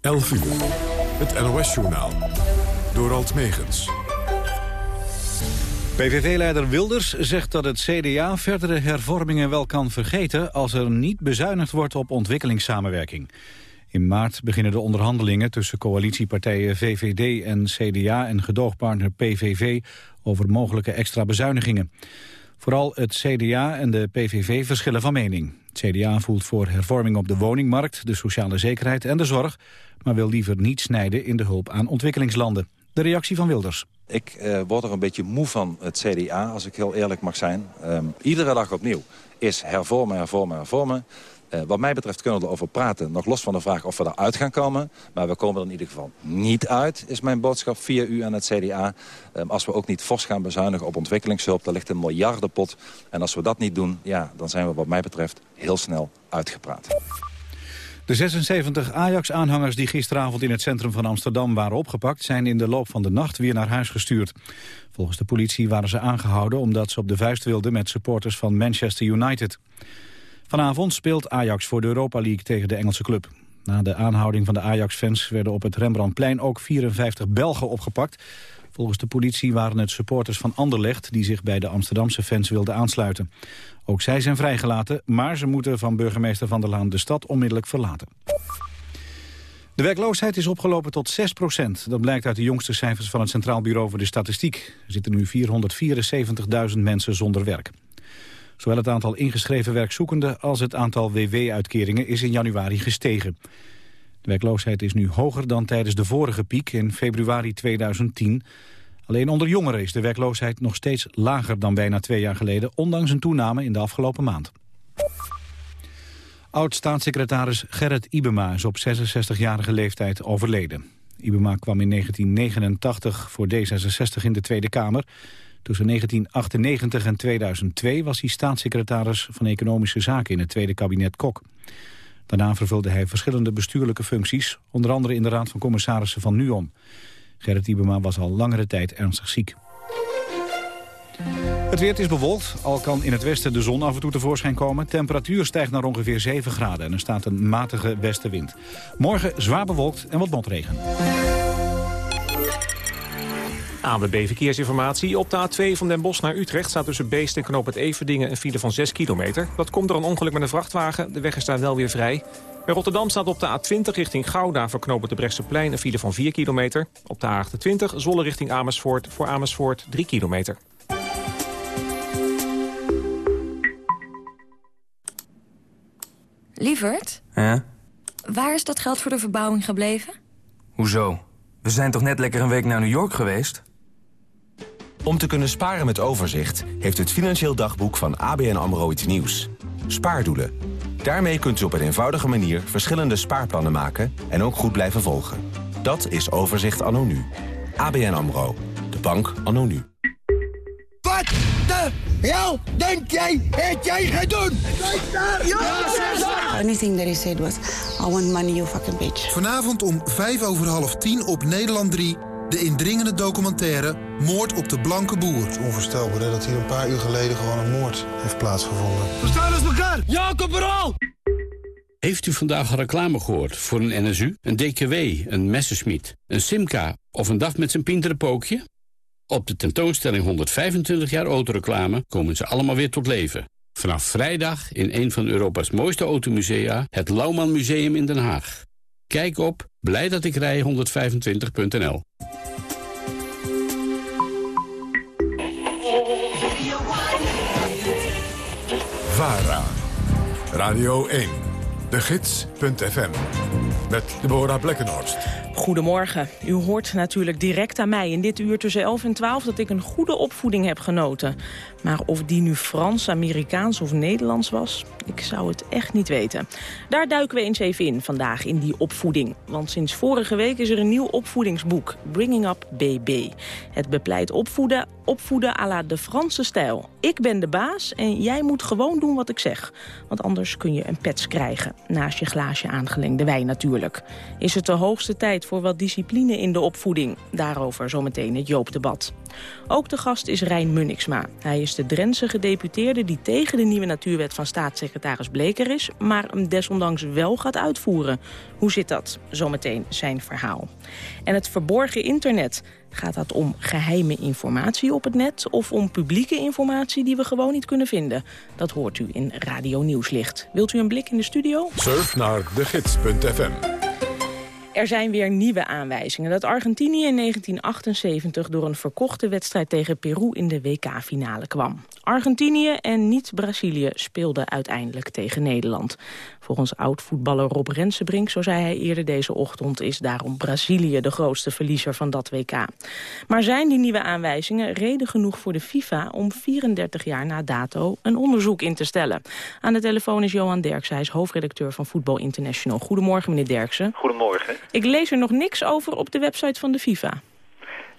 11 uur. Het NOS-journaal. Door Alt Megens. PVV-leider Wilders zegt dat het CDA verdere hervormingen wel kan vergeten... als er niet bezuinigd wordt op ontwikkelingssamenwerking. In maart beginnen de onderhandelingen tussen coalitiepartijen VVD en CDA... en gedoogpartner PVV over mogelijke extra bezuinigingen. Vooral het CDA en de PVV verschillen van mening. CDA voelt voor hervorming op de woningmarkt, de sociale zekerheid en de zorg... maar wil liever niet snijden in de hulp aan ontwikkelingslanden. De reactie van Wilders. Ik uh, word er een beetje moe van het CDA, als ik heel eerlijk mag zijn. Um, iedere dag opnieuw is hervormen, hervormen, hervormen. Uh, wat mij betreft kunnen we erover praten, nog los van de vraag of we eruit gaan komen. Maar we komen er in ieder geval niet uit, is mijn boodschap via u en het CDA. Um, als we ook niet fors gaan bezuinigen op ontwikkelingshulp, daar ligt een miljardenpot. En als we dat niet doen, ja, dan zijn we wat mij betreft heel snel uitgepraat. De 76 Ajax-aanhangers die gisteravond in het centrum van Amsterdam waren opgepakt... zijn in de loop van de nacht weer naar huis gestuurd. Volgens de politie waren ze aangehouden omdat ze op de vuist wilden... met supporters van Manchester United. Vanavond speelt Ajax voor de Europa League tegen de Engelse club. Na de aanhouding van de Ajax-fans werden op het Rembrandtplein ook 54 Belgen opgepakt. Volgens de politie waren het supporters van Anderlecht die zich bij de Amsterdamse fans wilden aansluiten. Ook zij zijn vrijgelaten, maar ze moeten van burgemeester Van der Laan de stad onmiddellijk verlaten. De werkloosheid is opgelopen tot 6 procent. Dat blijkt uit de jongste cijfers van het Centraal Bureau voor de Statistiek. Er zitten nu 474.000 mensen zonder werk. Zowel het aantal ingeschreven werkzoekenden als het aantal WW-uitkeringen is in januari gestegen. De werkloosheid is nu hoger dan tijdens de vorige piek in februari 2010. Alleen onder jongeren is de werkloosheid nog steeds lager dan bijna twee jaar geleden... ondanks een toename in de afgelopen maand. Oud-staatssecretaris Gerrit Ibema is op 66-jarige leeftijd overleden. Ibema kwam in 1989 voor D66 in de Tweede Kamer. Tussen 1998 en 2002 was hij staatssecretaris van Economische Zaken in het Tweede Kabinet Kok. Daarna vervulde hij verschillende bestuurlijke functies, onder andere in de Raad van Commissarissen van NUON. Gerrit Ibema was al langere tijd ernstig ziek. Het weer is bewolkt, al kan in het westen de zon af en toe tevoorschijn komen. Temperatuur stijgt naar ongeveer 7 graden en er staat een matige westenwind. Morgen zwaar bewolkt en wat motregen. ANWB Verkeersinformatie. Op de A2 van Den Bosch naar Utrecht staat tussen Beest en Knoop het Everdingen een file van 6 kilometer. Dat komt door een ongeluk met een vrachtwagen. De weg is daar wel weer vrij. Bij Rotterdam staat op de A20 richting Gouda voor knopen de Brechtseplein een file van 4 kilometer. Op de A28 Zolle richting Amersfoort voor Amersfoort 3 kilometer. Lievert? Ja? Waar is dat geld voor de verbouwing gebleven? Hoezo? We zijn toch net lekker een week naar New York geweest? Om te kunnen sparen met overzicht... heeft het Financieel Dagboek van ABN AMRO iets nieuws. Spaardoelen. Daarmee kunt u op een eenvoudige manier verschillende spaarplannen maken... en ook goed blijven volgen. Dat is Overzicht anno nu. ABN AMRO. De bank anno nu. Wat de hel denk jij het jij gedaan? Anything that he said was, I want money, you fucking bitch. Vanavond om vijf over half tien op Nederland 3... de indringende documentaire Moord op de Blanke Boer. Het is onvoorstelbaar hè, dat hier een paar uur geleden gewoon een moord heeft plaatsgevonden. We staan als elkaar! Jacob vooral! Heeft u vandaag reclame gehoord voor een NSU, een DKW, een Messerschmitt, een Simca of een DAF met zijn pinterenpookje? Op de tentoonstelling 125 jaar autoreclame komen ze allemaal weer tot leven. Vanaf vrijdag in een van Europa's mooiste automusea, het Lauwman Museum in Den Haag. Kijk op blijdatikrij125.nl VARA, Radio 1, de gids.fm, met Deborah Blekkenhorst. Goedemorgen. U hoort natuurlijk direct aan mij in dit uur tussen 11 en 12 dat ik een goede opvoeding heb genoten. Maar of die nu Frans, Amerikaans of Nederlands was, ik zou het echt niet weten. Daar duiken we eens even in vandaag, in die opvoeding. Want sinds vorige week is er een nieuw opvoedingsboek, Bringing Up BB. Het bepleit opvoeden, opvoeden à la de Franse stijl. Ik ben de baas en jij moet gewoon doen wat ik zeg. Want anders kun je een pets krijgen, naast je glaasje aangelengde wijn natuurlijk. Is het de hoogste tijd voor wat discipline in de opvoeding. Daarover zometeen het Joop-debat. Ook de gast is Rijn Munniksma. Hij is de Drentse gedeputeerde die tegen de nieuwe natuurwet van staatssecretaris Bleker is... maar hem desondanks wel gaat uitvoeren. Hoe zit dat? Zometeen zijn verhaal. En het verborgen internet. Gaat dat om geheime informatie op het net... of om publieke informatie die we gewoon niet kunnen vinden? Dat hoort u in Radio Nieuwslicht. Wilt u een blik in de studio? Surf naar degids.fm. Er zijn weer nieuwe aanwijzingen dat Argentinië in 1978 door een verkochte wedstrijd tegen Peru in de WK-finale kwam. Argentinië en niet Brazilië speelden uiteindelijk tegen Nederland. Volgens oud-voetballer Rob Rensenbrink, zo zei hij eerder deze ochtend... is daarom Brazilië de grootste verliezer van dat WK. Maar zijn die nieuwe aanwijzingen reden genoeg voor de FIFA... om 34 jaar na dato een onderzoek in te stellen? Aan de telefoon is Johan Derksen, hij is hoofdredacteur van Voetbal International. Goedemorgen, meneer Derksen. Goedemorgen. Ik lees er nog niks over op de website van de FIFA.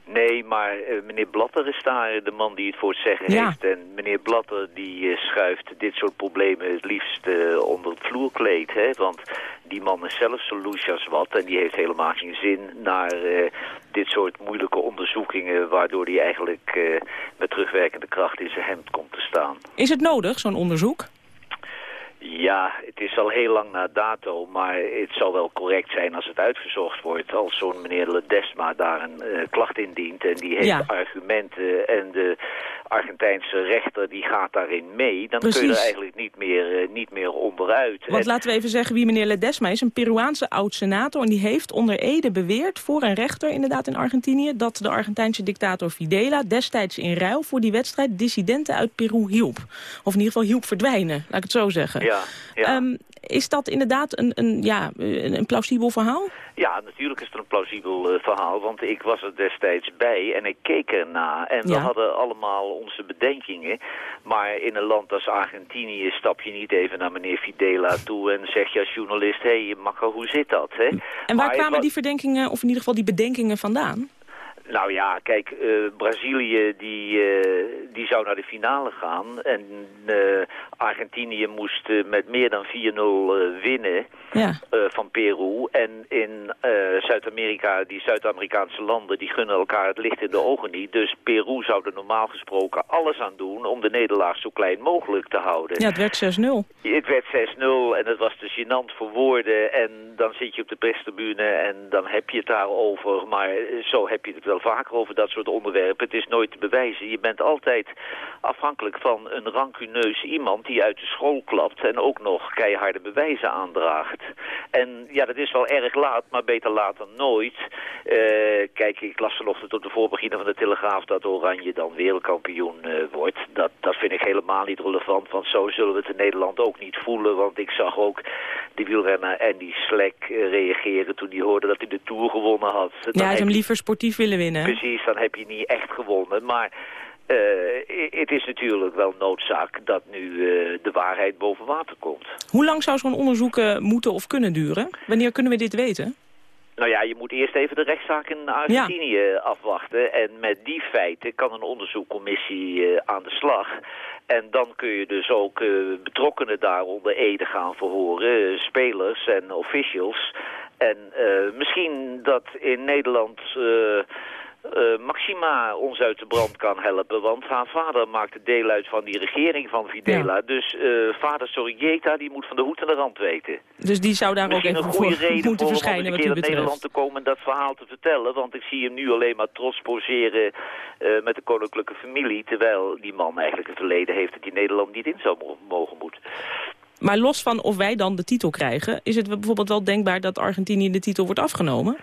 Nee, maar uh, meneer Blatter is daar de man die het voor het zeggen Ja. heeft. En meneer Blatter die uh, schuift dit soort problemen het liefst uh, onder het vloerkleed. Hè? Want die man is zelf zo loes als wat. En die heeft helemaal geen zin naar dit soort moeilijke onderzoekingen... waardoor hij eigenlijk met terugwerkende kracht in zijn hemd komt te staan. Is het nodig, zo'n onderzoek? Ja, het is al heel lang na dato, maar het zal wel correct zijn als het uitgezocht wordt. Als zo'n meneer Ledesma daar een uh, klacht indient en die heeft Ja. argumenten en de Argentijnse rechter die gaat daarin mee, dan kun je Precies. er eigenlijk niet meer, uh, niet meer onderuit. Want En- laten we even zeggen wie meneer Ledesma is. Een Peruaanse oud-senator. En die heeft onder Ede beweerd voor een rechter inderdaad in Argentinië... dat de Argentijnse dictator Fidela destijds in ruil voor die wedstrijd... dissidenten uit Peru hielp. Of in ieder geval hielp verdwijnen, laat ik het zo zeggen. Ja, ja. Ehm, is dat inderdaad een, een, ja, een, plausibel verhaal? Ja, natuurlijk is het een plausibel eh, verhaal, want ik was er destijds bij en ik keek erna. En we Ja. hadden allemaal onze bedenkingen. Maar in een land als Argentinië stap je niet even naar meneer Fidela toe en zeg je als journalist, hé, hey, Makka, hoe zit dat? Hè? En waar Maar kwamen wa- die verdenkingen, of in ieder geval die bedenkingen vandaan? Nou ja, kijk, eh, Brazilië die, eh, die zou naar de finale gaan. En eh, Argentinië moest met meer dan 4-0 eh, winnen Ja. eh, van Peru. En in eh, Zuid-Amerika, die Zuid-Amerikaanse landen, die gunnen elkaar het licht in de ogen niet. Dus Peru zou er normaal gesproken alles aan doen om de nederlaag zo klein mogelijk te houden. Ja, het werd 6-0. Het werd 6-0 en het was te gênant voor woorden. En dan zit je op de perstribune en dan heb je het daarover. Maar zo heb je het wel vaker over dat soort onderwerpen. Het is nooit te bewijzen. Je bent altijd afhankelijk van een rancuneus iemand die uit de school klapt... en ook nog keiharde bewijzen aandraagt. En ja, dat is wel erg laat, maar beter laat dan nooit. Eh, kijk, ik las vanochtend op de voorbeginnen van de Telegraaf... dat Oranje dan wereldkampioen eh, wordt. Dat, dat vind ik helemaal niet relevant, want zo zullen we het in Nederland ook niet voelen. Want ik zag ook die wielrenner Andy Slek eh, reageren toen hij hoorde dat hij de Tour gewonnen had. Dan Ja, hij hem liever sportief willen winnen. Precies, dan heb je niet echt gewonnen. Maar het is natuurlijk wel noodzaak dat nu eh, de waarheid boven water komt. Hoe lang zou zo'n onderzoek eh, moeten of kunnen duren? Wanneer kunnen we dit weten? Nou ja, je moet eerst even de rechtszaak in Argentinië afwachten. En met die feiten kan een onderzoekcommissie eh, aan de slag. En dan kun je dus ook eh, betrokkenen daar onder ede gaan verhoren. eh, spelers en officials. En eh, misschien dat in Nederland... eh, eh, Maxima ons uit de brand kan helpen. Want haar vader maakte deel uit van die regering van Fidela. Dus eh, vader Sorrieta die moet van de hoed en de rand weten. Dus die zou daar Misschien ook een even voor reden moeten voor verschijnen om een keer naar Nederland betreft. te komen en dat verhaal te vertellen. Want ik zie hem nu alleen maar trots poseren eh, met de koninklijke familie. Terwijl die man eigenlijk een verleden heeft dat hij Nederland niet in zou mo- mogen moeten. Maar los van of wij dan de titel krijgen... is het bijvoorbeeld wel denkbaar dat Argentinië de titel wordt afgenomen?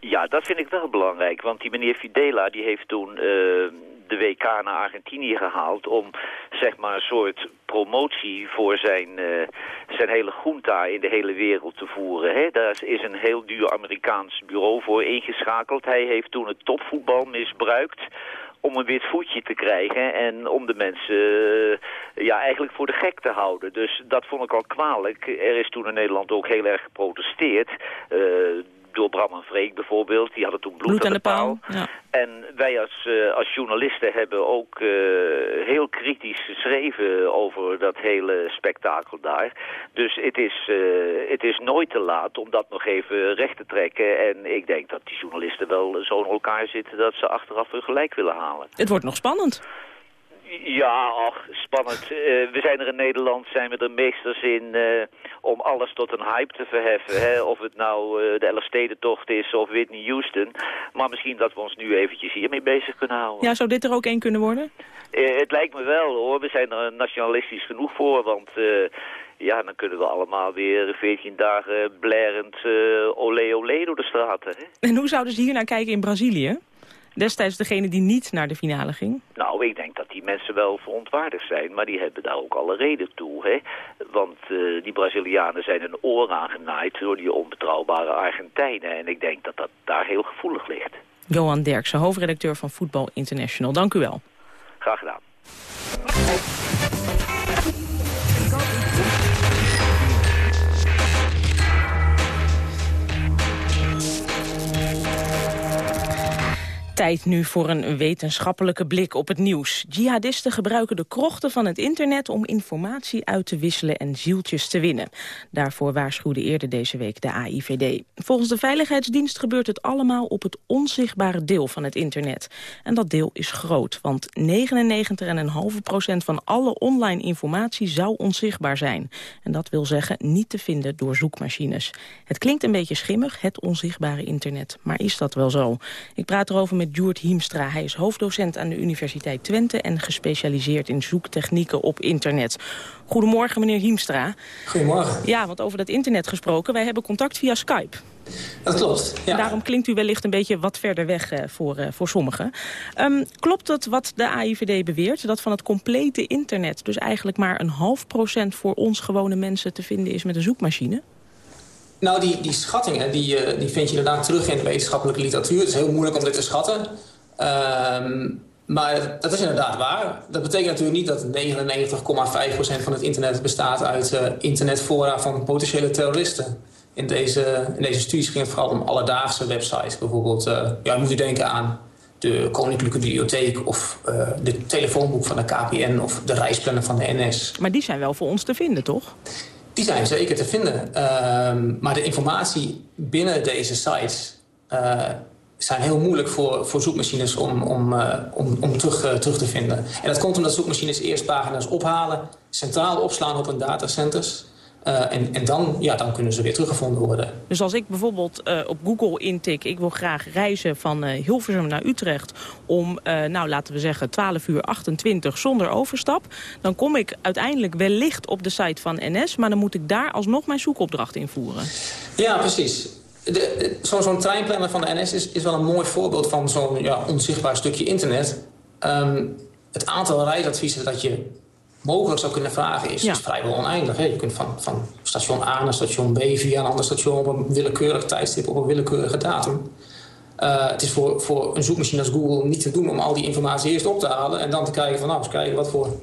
Ja, dat vind ik wel belangrijk. Want die meneer Fidela die heeft toen eh, de WK naar Argentinië gehaald... om zeg maar een soort promotie voor zijn, eh, zijn hele junta in de hele wereld te voeren. Hè? Daar is een heel duur Amerikaans bureau voor ingeschakeld. Hij heeft toen het topvoetbal misbruikt om een wit voetje te krijgen en om de mensen eh, ja, eigenlijk voor de gek te houden. Dus dat vond ik al kwalijk. Er is toen in Nederland ook heel erg geprotesteerd. Door Bram en Freek bijvoorbeeld. Die hadden toen bloed, aan de, paal. Ja. En wij als, uh, als journalisten hebben ook uh, heel kritisch geschreven over dat hele spektakel daar. Dus het is, uh, het is nooit te laat om dat nog even recht te trekken. En ik denk dat die journalisten wel zo in elkaar zitten dat ze achteraf hun gelijk willen halen. Het wordt nog spannend. Ja, ach, spannend. Uh, we zijn er in Nederland, zijn we er meesters in uh, om alles tot een hype te verheffen. Hè? Of het nou uh, de Elfstedentocht is of Whitney Houston. Maar misschien dat we ons nu eventjes hiermee bezig kunnen houden. Ja, zou dit er ook één kunnen worden? het lijkt me wel hoor. We zijn er nationalistisch genoeg voor, want... ja, dan kunnen we allemaal weer 14 dagen blerend olé olé door de straten. Hè? En hoe zouden ze hier naar kijken in Brazilië? Destijds degene die niet naar de finale ging? Nou, ik denk dat die mensen wel verontwaardigd zijn, maar die hebben daar ook alle reden toe. Hè? Want uh, die Brazilianen zijn een oor aangenaaid door die onbetrouwbare Argentijnen. En ik denk dat dat daar heel gevoelig ligt. Johan Derksen, hoofdredacteur van Voetbal International. Dank u wel. Graag gedaan. Tijd nu voor een wetenschappelijke blik op het nieuws. Jihadisten gebruiken de krochten van het internet om informatie uit te wisselen en zieltjes te winnen. Daarvoor waarschuwde eerder deze week de AIVD. Volgens de Veiligheidsdienst gebeurt het allemaal op het onzichtbare deel van het internet. En dat deel is groot, want 99,5% van alle online informatie zou onzichtbaar zijn. En dat wil zeggen niet te vinden door zoekmachines. Het klinkt een beetje schimmig, het onzichtbare internet. Maar is dat wel zo? Ik praat erover met Joert Hiemstra. Hij is hoofddocent aan de Universiteit Twente... en gespecialiseerd in zoektechnieken op internet. Goedemorgen, meneer Hiemstra. Goedemorgen. Ja, want over dat internet gesproken, wij hebben contact via Skype. Dat klopt, ja. Daarom klinkt u wellicht een beetje wat verder weg uh, voor, uh, voor sommigen. Um, klopt het wat de AIVD beweert, dat van het complete internet... dus eigenlijk maar een half procent voor ons gewone mensen te vinden is met een zoekmachine? Nou, die, die schattingen die, uh, die vind je inderdaad terug in de wetenschappelijke literatuur. Het is heel moeilijk om dit te schatten. Um, maar dat is inderdaad waar. Dat betekent natuurlijk niet dat 99,5% van het internet bestaat uit uh, internetfora van potentiële terroristen. In deze, in deze studies ging het vooral om alledaagse websites. Bijvoorbeeld, uh, ja, moet u denken aan de Koninklijke Bibliotheek of de telefoonboek van de KPN of de reisplannen van de NS. Maar die zijn wel voor ons te vinden, toch? Die zijn zeker te vinden. Uh, maar de informatie binnen deze sites uh, zijn heel moeilijk voor, voor zoekmachines om, om, uh, om, om terug, uh, terug te vinden. En dat komt omdat zoekmachines eerst pagina's ophalen, centraal opslaan op hun datacenters. Uh, en, en dan, ja, dan kunnen ze weer teruggevonden worden. Dus als ik bijvoorbeeld uh, op Google intik... ik wil graag reizen van uh, Hilversum naar Utrecht... om, nou laten we zeggen, 12 uur 28 zonder overstap... dan kom ik uiteindelijk wellicht op de site van NS... maar dan moet ik daar alsnog mijn zoekopdracht invoeren. Ja, precies. Zo'n zo treinplanner van de NS is, is wel een mooi voorbeeld... van zo'n ja, onzichtbaar stukje internet. Um, het aantal reisadviezen dat je mogelijk zou kunnen vragen is, ja. is vrijwel oneindig. Hè? Je kunt van, van station A naar station B via een ander station op een willekeurig tijdstip op een willekeurige datum. Uh, het is voor, voor een zoekmachine als Google niet te doen om al die informatie eerst op te halen en dan te kijken van nou, eens kijken wat voor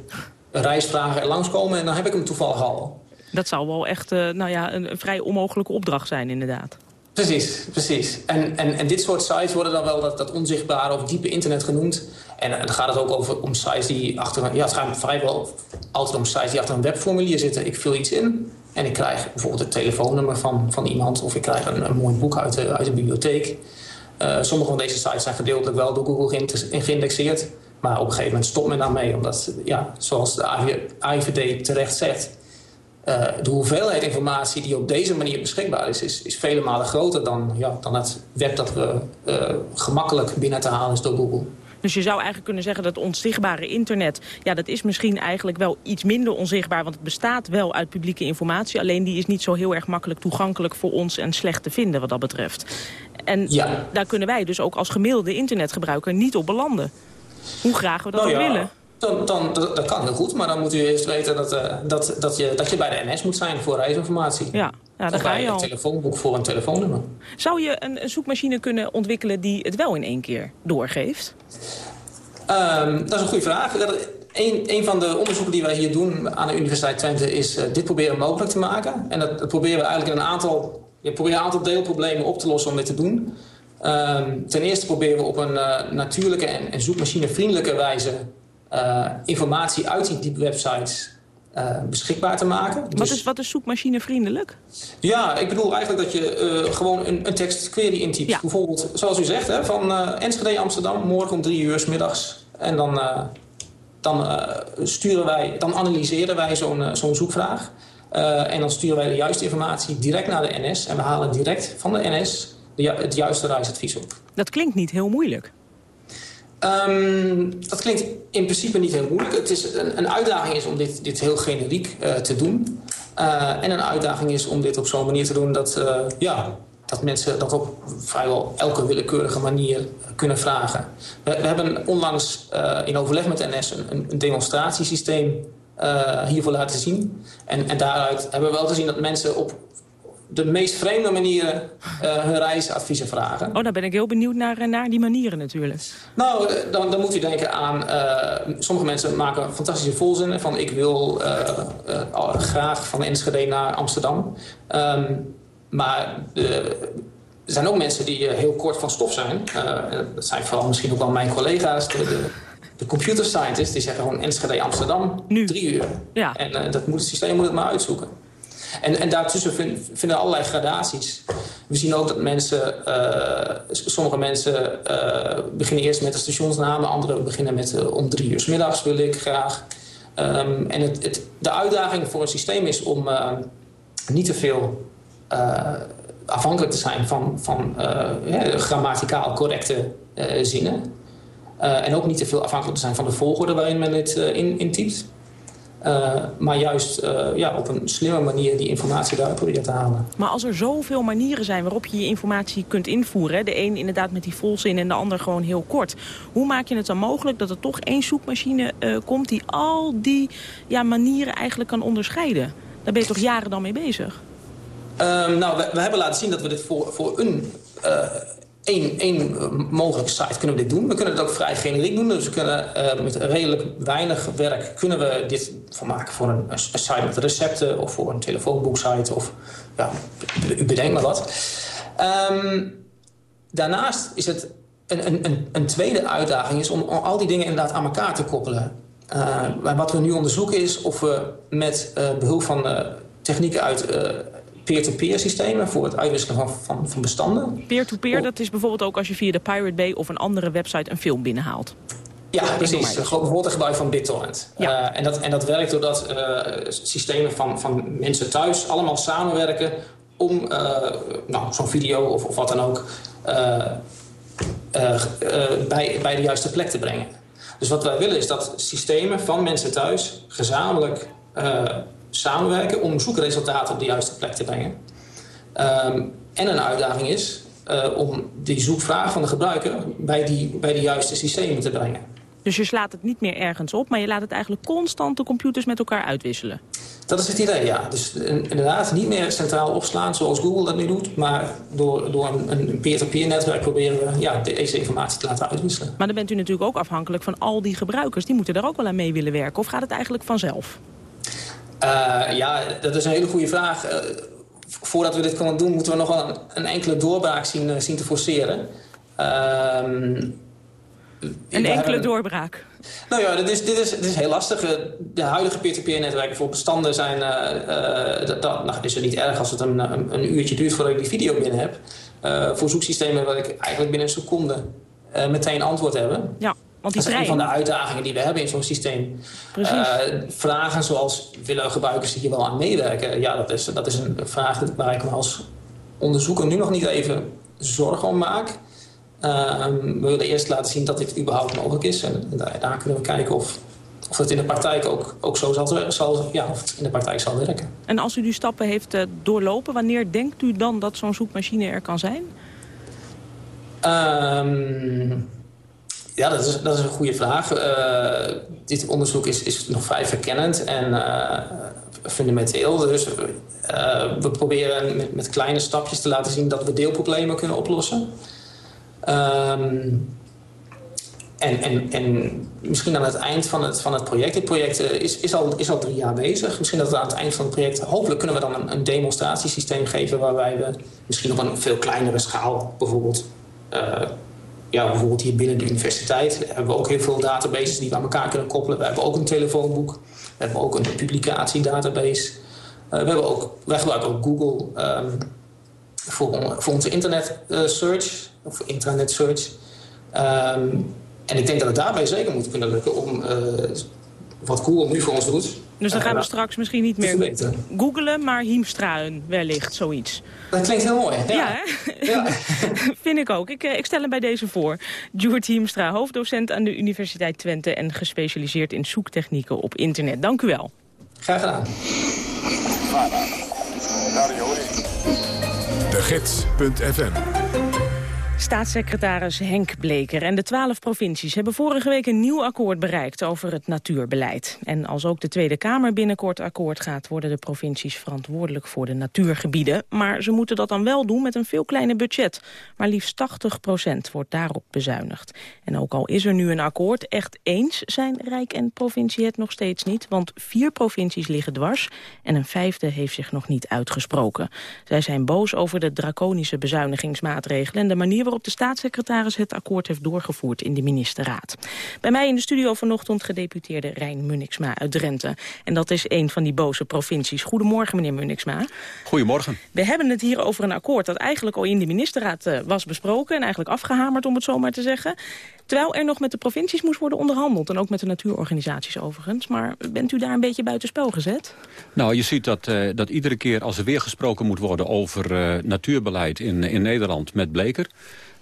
reisvragen er langskomen en dan heb ik hem toevallig al. Dat zou wel echt uh, nou ja, een, een vrij onmogelijke opdracht zijn inderdaad. Precies, precies. En, en, en dit soort sites worden dan wel dat, dat onzichtbare of diepe internet genoemd. En dan gaat het ook over om sites die achter... Ja, het gaat vrijwel altijd om sites die achter een webformulier zitten. Ik vul iets in en ik krijg bijvoorbeeld het telefoonnummer van, van iemand... of ik krijg een, een mooi boek uit de, uit de bibliotheek. Uh, sommige van deze sites zijn gedeeltelijk wel door Google geïndexeerd. Maar op een gegeven moment stopt men daarmee. Omdat, ja, zoals de AIVD terecht zegt... Uh, de hoeveelheid informatie die op deze manier beschikbaar is... is, vele malen groter dan, ja, dan het web dat we uh, gemakkelijk binnen te halen is door Google. Dus je zou eigenlijk kunnen zeggen dat onzichtbare internet... ja, dat is misschien eigenlijk wel iets minder onzichtbaar... want het bestaat wel uit publieke informatie... alleen die is niet zo heel erg makkelijk toegankelijk voor ons... en slecht te vinden wat dat betreft. En ja. daar kunnen wij dus ook als gemiddelde internetgebruiker niet op belanden. Hoe graag we dat nou ook ja. willen. Dan, dan, dat, kan heel goed, maar dan moet u eerst weten dat, uh, dat, dat, je, dat je bij de NS moet zijn voor reisinformatie. Ja, ja of ga je een al. telefoonboek voor een telefoonnummer. Zou je een, een, zoekmachine kunnen ontwikkelen die het wel in één keer doorgeeft? Um, dat is een goede vraag. Een, een van de onderzoeken die wij hier doen aan de Universiteit Twente... is uh, dit proberen mogelijk te maken. En dat, dat proberen we eigenlijk in een aantal We proberen een aantal deelproblemen op te lossen om dit te doen. Ehm, ten eerste proberen we op een uh, natuurlijke en, en zoekmachinevriendelijke wijze... Uh, informatie uit die deep websites uh, beschikbaar te maken. Wat, dus, is, wat is zoekmachinevriendelijk? Ja, ik bedoel eigenlijk dat je uh, gewoon een, een tekstquery intypt. Ja. Bijvoorbeeld, zoals u zegt, hè, van Enschede Amsterdam, morgen om drie uur s middags. En dan, dan sturen wij, dan analyseren wij zo'n zo'n zoekvraag. en dan sturen wij de juiste informatie direct naar de NS. En we halen direct van de NS de, het juiste reisadvies op. Dat klinkt niet heel moeilijk. Um, dat klinkt in principe niet heel moeilijk. Het is een, een uitdaging is om dit, dit heel generiek uh, te doen. Uh, en een uitdaging is om dit op zo'n manier te doen dat, uh, ja, dat mensen dat op vrijwel elke willekeurige manier kunnen vragen. We, hebben onlangs in overleg met NS een, een demonstratiesysteem hiervoor laten zien. En, en daaruit hebben we wel gezien dat mensen op de meest vreemde manieren uh, hun reisadviezen vragen. Oh, daar ben ik heel benieuwd naar, eh, naar die manieren natuurlijk. Nou, eh, dan, dan moet u denken aan... Uh, sommige mensen maken fantastische volzinnen van... ik wil uh, graag van Enschede naar Amsterdam. Um, maar er zijn ook mensen die heel kort van stof zijn. dat zijn vooral misschien ook wel mijn collega's... De, de, de computer scientists die zeggen gewoon Enschede Amsterdam, nu. drie uur. Ja. En dat moet, het systeem moet het maar uitzoeken. En, en daartussen vind, vinden allerlei gradaties. We zien ook dat mensen, uh, sommige mensen uh, beginnen eerst met de stationsnamen. Anderen beginnen met uh, om drie uur s middags wil ik graag. Um, en de uitdaging voor een systeem is om niet te veel afhankelijk te zijn van, van grammaticaal correcte zinnen. en ook niet te veel afhankelijk te zijn van de volgorde waarin men het in. Uh, maar juist uh, ja, op een slimme manier die informatie daar proberen te halen. Maar als er zoveel manieren zijn waarop je je informatie kunt invoeren... de een inderdaad met die volzin en de ander gewoon heel kort... hoe maak je het dan mogelijk dat er toch één zoekmachine uh, komt... die al die ja, manieren eigenlijk kan onderscheiden? Daar ben je toch jaren dan mee bezig? Um, nou, we, we, hebben laten zien dat we dit voor, voor een één, één eh, mogelijke site kunnen we dit doen. We kunnen het ook vrij generiek doen. Dus we kunnen uh, met redelijk weinig werk kunnen we dit van maken voor een, site met recepten of voor een telefoonboeksite of ja, u bedenkt maar wat. Um, daarnaast is het een, een, een, tweede uitdaging is om, al die dingen inderdaad aan elkaar te koppelen. Uh, wat we nu onderzoeken is of we met behulp van technieken uit peer-to-peer systemen voor het uitwisselen van, van, van bestanden. Peer-to-peer, dat is bijvoorbeeld ook als je via de Pirate Bay of een andere website een film binnenhaalt. Ja, precies. Bijvoorbeeld een gebruik van BitTorrent. Ja. Uh, en, dat, en dat werkt doordat uh, systemen van, van mensen thuis allemaal samenwerken om uh, nou, zo'n video of, of wat dan ook bij, bij de juiste plek te brengen. Dus wat wij willen is dat systemen van mensen thuis gezamenlijk samenwerken om zoekresultaten op de juiste plek te brengen. Um, en een uitdaging is uh, om die zoekvraag van de gebruiker bij die, bij de juiste systemen te brengen. Dus je slaat het niet meer ergens op, maar je laat het eigenlijk constant de computers met elkaar uitwisselen. Dat is het idee, ja. Dus inderdaad niet meer centraal opslaan zoals Google dat nu doet. Maar door, door een peer-to-peer netwerk proberen we ja, deze informatie te laten uitwisselen. Maar dan bent u natuurlijk ook afhankelijk van al die gebruikers. Die moeten daar ook wel aan mee willen werken. Of gaat het eigenlijk vanzelf? Uh, ja, dat is een hele goede vraag. Uh, voordat we dit kunnen doen, moeten we nog wel een, een enkele doorbraak zien, uh, zien te forceren. een enkele hebben... doorbraak? Nou ja, dit is, dit is, dit is heel lastig. De huidige peer-to-peer-netwerken voor bestanden zijn... dat, dat, nou, het is er niet erg als het een, een, een, uurtje duurt voordat ik die video binnen heb. voor zoeksystemen wil ik eigenlijk binnen een seconde meteen antwoord hebben. Ja. Want die dat is een van de uitdagingen die we hebben in zo'n systeem. Uh, vragen zoals, willen gebruikers hier wel aan meewerken? Ja, dat is, dat is een vraag waar ik me als onderzoeker nu nog niet even zorgen om maak. Uh, we willen eerst laten zien dat dit überhaupt mogelijk is. En daar, kunnen we kijken of, of het in de praktijk ook, ook zo zal, zal, ja, of het in de praktijk zal werken. En als u die stappen heeft uh, doorlopen, wanneer denkt u dan dat zo'n zoekmachine er kan zijn? Um, ja, dat is, dat is een goede vraag. Uh, dit onderzoek is, is nog vrij verkennend en uh, fundamenteel. Dus uh, we proberen met, met, kleine stapjes te laten zien dat we deelproblemen kunnen oplossen. Um, en, en, en misschien aan het eind van het, van het project... Dit project is, is, al, is al drie jaar bezig. Misschien dat we aan het eind van het project... hopelijk kunnen we dan een, een demonstratiesysteem geven... waarbij we misschien op een veel kleinere schaal bijvoorbeeld... ja, bijvoorbeeld hier binnen de universiteit hebben we ook heel veel databases die we aan elkaar kunnen koppelen. We hebben ook een telefoonboek. We hebben ook een publicatiedatabase. Uh, we hebben ook, wij gebruiken ook Google um, voor, voor onze internet uh, search, of intranet search. Um, en ik denk dat het daarbij zeker moet kunnen lukken om uh, wat Google nu voor ons doet. Dus dan gaan we straks misschien niet meer googelen, maar Hiemstraen wellicht, zoiets. Dat klinkt heel mooi. Ja, ja, ja. vind ik ook. Ik, ik, stel hem bij deze voor. Stuart Hiemstra, hoofddocent aan de Universiteit Twente... en gespecialiseerd in zoektechnieken op internet. Dank u wel. Graag gedaan. De Gids.fm Staatssecretaris Henk Bleker en de twaalf provincies hebben vorige week een nieuw akkoord bereikt over het natuurbeleid. En als ook de Tweede Kamer binnenkort akkoord gaat, worden de provincies verantwoordelijk voor de natuurgebieden. Maar ze moeten dat dan wel doen met een veel kleiner budget. Maar liefst 80 procent wordt daarop bezuinigd. En ook al is er nu een akkoord, echt eens zijn Rijk en provincie het nog steeds niet. Want vier provincies liggen dwars en een vijfde heeft zich nog niet uitgesproken. Zij zijn boos over de draconische bezuinigingsmaatregelen en de manier waarop de staatssecretaris het akkoord heeft doorgevoerd in de ministerraad. Bij mij in de studio vanochtend gedeputeerde Rijn Munniksma uit Drenthe. En dat is een van die boze provincies. Goedemorgen, meneer Munniksma. Goedemorgen. We hebben het hier over een akkoord dat eigenlijk al in de ministerraad uh, was besproken... en eigenlijk afgehamerd, om het zo maar te zeggen. Terwijl er nog met de provincies moest worden onderhandeld. En ook met de natuurorganisaties overigens. Maar bent u daar een beetje buitenspel gezet? Nou, je ziet dat, uh, dat iedere keer als er weer gesproken moet worden... over uh, natuurbeleid in, in Nederland met Bleker...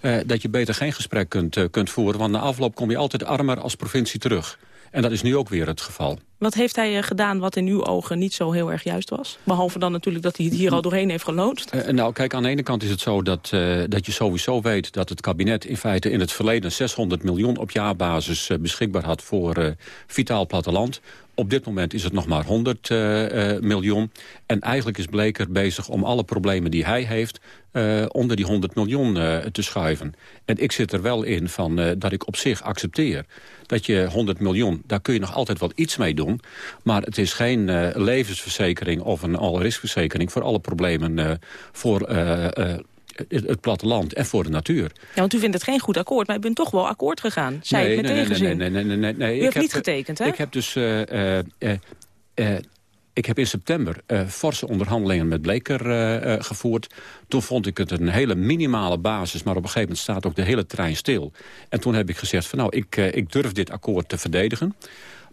Uh, dat je beter geen gesprek kunt, uh, kunt voeren. Want na afloop kom je altijd armer als provincie terug. En dat is nu ook weer het geval. Wat heeft hij uh, gedaan wat in uw ogen niet zo heel erg juist was? Behalve dan natuurlijk dat hij het hier al doorheen heeft geloodst. Uh, nou, kijk, aan de ene kant is het zo dat, uh, dat je sowieso weet... dat het kabinet in feite in het verleden 600 miljoen op jaarbasis beschikbaar had... voor vitaal platteland. Op dit moment is het nog maar 100 uh, uh, miljoen. En eigenlijk is Bleker bezig om alle problemen die hij heeft... Uh, onder die 100 miljoen te schuiven. En ik zit er wel in van, dat ik op zich accepteer... dat je 100 miljoen, daar kun je nog altijd wel iets mee doen... maar het is geen levensverzekering of een all-riskverzekering... voor alle problemen voor het platteland en voor de natuur. Ja, want u vindt het geen goed akkoord, maar u bent toch wel akkoord gegaan. Zij nee, met nee, tegenzin. Nee, nee, nee, nee, nee. U ik heeft heb, niet getekend, hè? Ik heb dus... Uh, uh, uh, ik heb in september uh, forse onderhandelingen met Bleker uh, uh, gevoerd. Toen vond ik het een hele minimale basis, maar op een gegeven moment staat ook de hele trein stil. En toen heb ik gezegd van nou, ik, ik durf dit akkoord te verdedigen.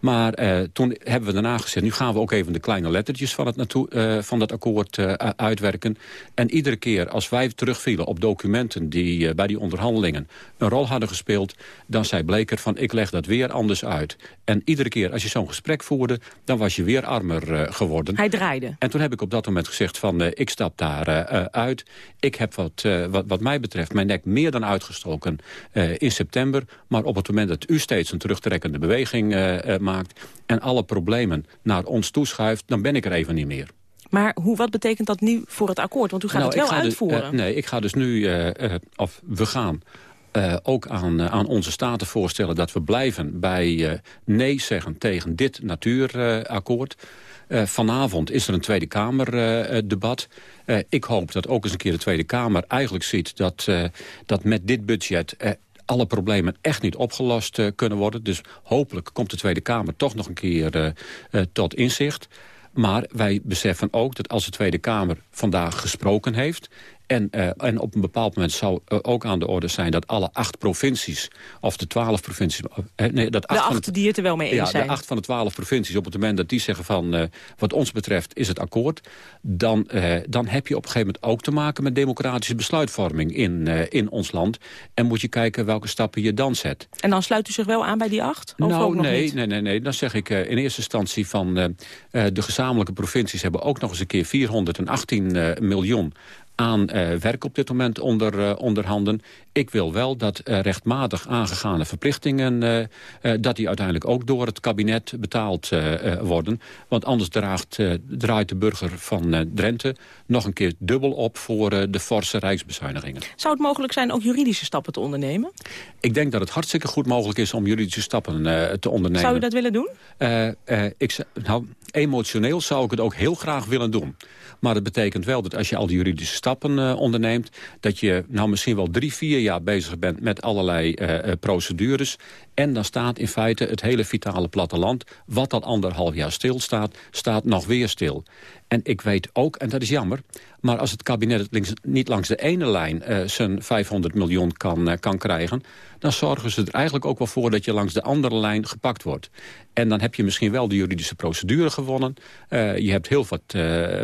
Maar uh, toen hebben we daarna gezegd... nu gaan we ook even de kleine lettertjes van, het uh, van dat akkoord uh, uitwerken. En iedere keer als wij terugvielen op documenten... die bij die onderhandelingen een rol hadden gespeeld... dan zei Bleker van ik leg dat weer anders uit. En iedere keer als je zo'n gesprek voerde... dan was je weer armer geworden. Hij draaide. En toen heb ik op dat moment gezegd van ik stap daar uit. Ik heb wat, wat, wat mij betreft mijn nek meer dan uitgestoken in september. Maar op het moment dat u steeds een terugtrekkende beweging maakt en alle problemen naar ons toeschuift... dan ben ik er even niet meer. Maar hoe, wat betekent dat nu voor het akkoord? Want u gaat nou, het wel dus, uitvoeren. Uh, nee, ik ga dus nu, uh, uh, of we gaan ook aan, aan onze staten voorstellen... dat we blijven bij nee zeggen tegen dit natuurakkoord. vanavond is er een Tweede Kamer-debat. ik hoop dat ook eens een keer de Tweede Kamer eigenlijk ziet... dat, dat met dit budget alle problemen echt niet opgelost uh, kunnen worden. Dus hopelijk komt de Tweede Kamer toch nog een keer uh, uh, tot inzicht. Maar wij beseffen ook dat als de Tweede Kamer vandaag gesproken heeft... En, uh, en op een bepaald moment zou uh, ook aan de orde zijn... dat alle acht provincies, of de twaalf provincies... Uh, nee, dat acht de acht die het er wel mee eens ja, zijn. de acht van de twaalf provincies, op het moment dat die zeggen van... wat ons betreft is het akkoord... Dan, dan heb je op een gegeven moment ook te maken met democratische besluitvorming in, in ons land. En moet je kijken welke stappen je dan zet. En dan sluit u zich wel aan bij die acht? Of nou, ook nog nee, niet? nee, nee, nee. Dan zeg ik in eerste instantie van... de gezamenlijke provincies hebben ook nog eens een keer 418 miljoen aan werk op dit moment onder, onderhanden. Ik wil wel dat rechtmatig aangegane verplichtingen... dat die uiteindelijk ook door het kabinet betaald worden. Want anders draagt, draait de burger van Drenthe nog een keer dubbel op... voor de forse rijksbezuinigingen. Zou het mogelijk zijn ook juridische stappen te ondernemen? Ik denk dat het hartstikke goed mogelijk is om juridische stappen te ondernemen. Zou u dat willen doen? ik, nou, emotioneel zou ik het ook heel graag willen doen. Maar het betekent wel dat als je al die juridische stappen uh, onderneemt... dat je nou misschien wel drie, vier jaar bezig bent met allerlei uh, procedures. En dan staat in feite het hele vitale platteland... wat al anderhalf jaar stilstaat, staat nog weer stil. En ik weet ook, en dat is jammer... maar als het kabinet het niet langs de ene lijn uh, zijn 500 miljoen kan, uh, kan krijgen... dan zorgen ze er eigenlijk ook wel voor dat je langs de andere lijn gepakt wordt. En dan heb je misschien wel de juridische procedure gewonnen. Uh, je hebt heel wat,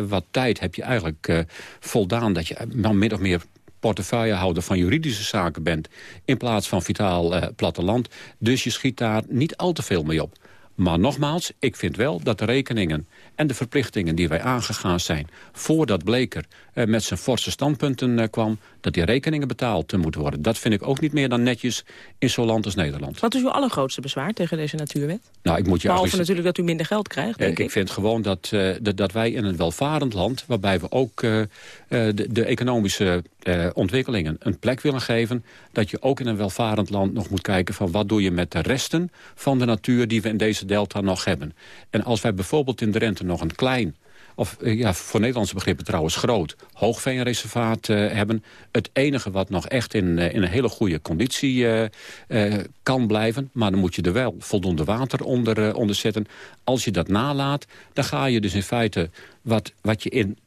wat tijd, heb je eigenlijk voldaan... dat je nou, min of meer portefeuillehouder van juridische zaken bent... in plaats van vitaal platteland. Dus je schiet daar niet al te veel mee op. Maar nogmaals, ik vind wel dat de rekeningen en de verplichtingen die wij aangegaan zijn... voordat Bleker uh, met zijn forse standpunten uh, kwam... dat die rekeningen betaald moeten worden. Dat vind ik ook niet meer dan netjes in zo'n land als Nederland. Wat is uw allergrootste bezwaar tegen deze natuurwet? Nou, ik moet je Behalve natuurlijk dat u minder geld krijgt, denk ik. Ik vind gewoon dat, uh, dat, dat, wij in een welvarend land... waarbij we ook de, de, economische ontwikkelingen een plek willen geven... dat je ook in een welvarend land nog moet kijken... van wat doe je met de resten van de natuur die we in deze delta nog hebben. En als wij bijvoorbeeld in de rente nog een klein of eh, ja, voor Nederlandse begrippen trouwens groot, hoogveenreservaat uh, hebben. Het enige wat nog echt in, uh, in een hele goede conditie kan blijven... maar dan moet je er wel voldoende water onder, onder zetten. Als je dat nalaat, dan ga je dus in feite wat, wat je in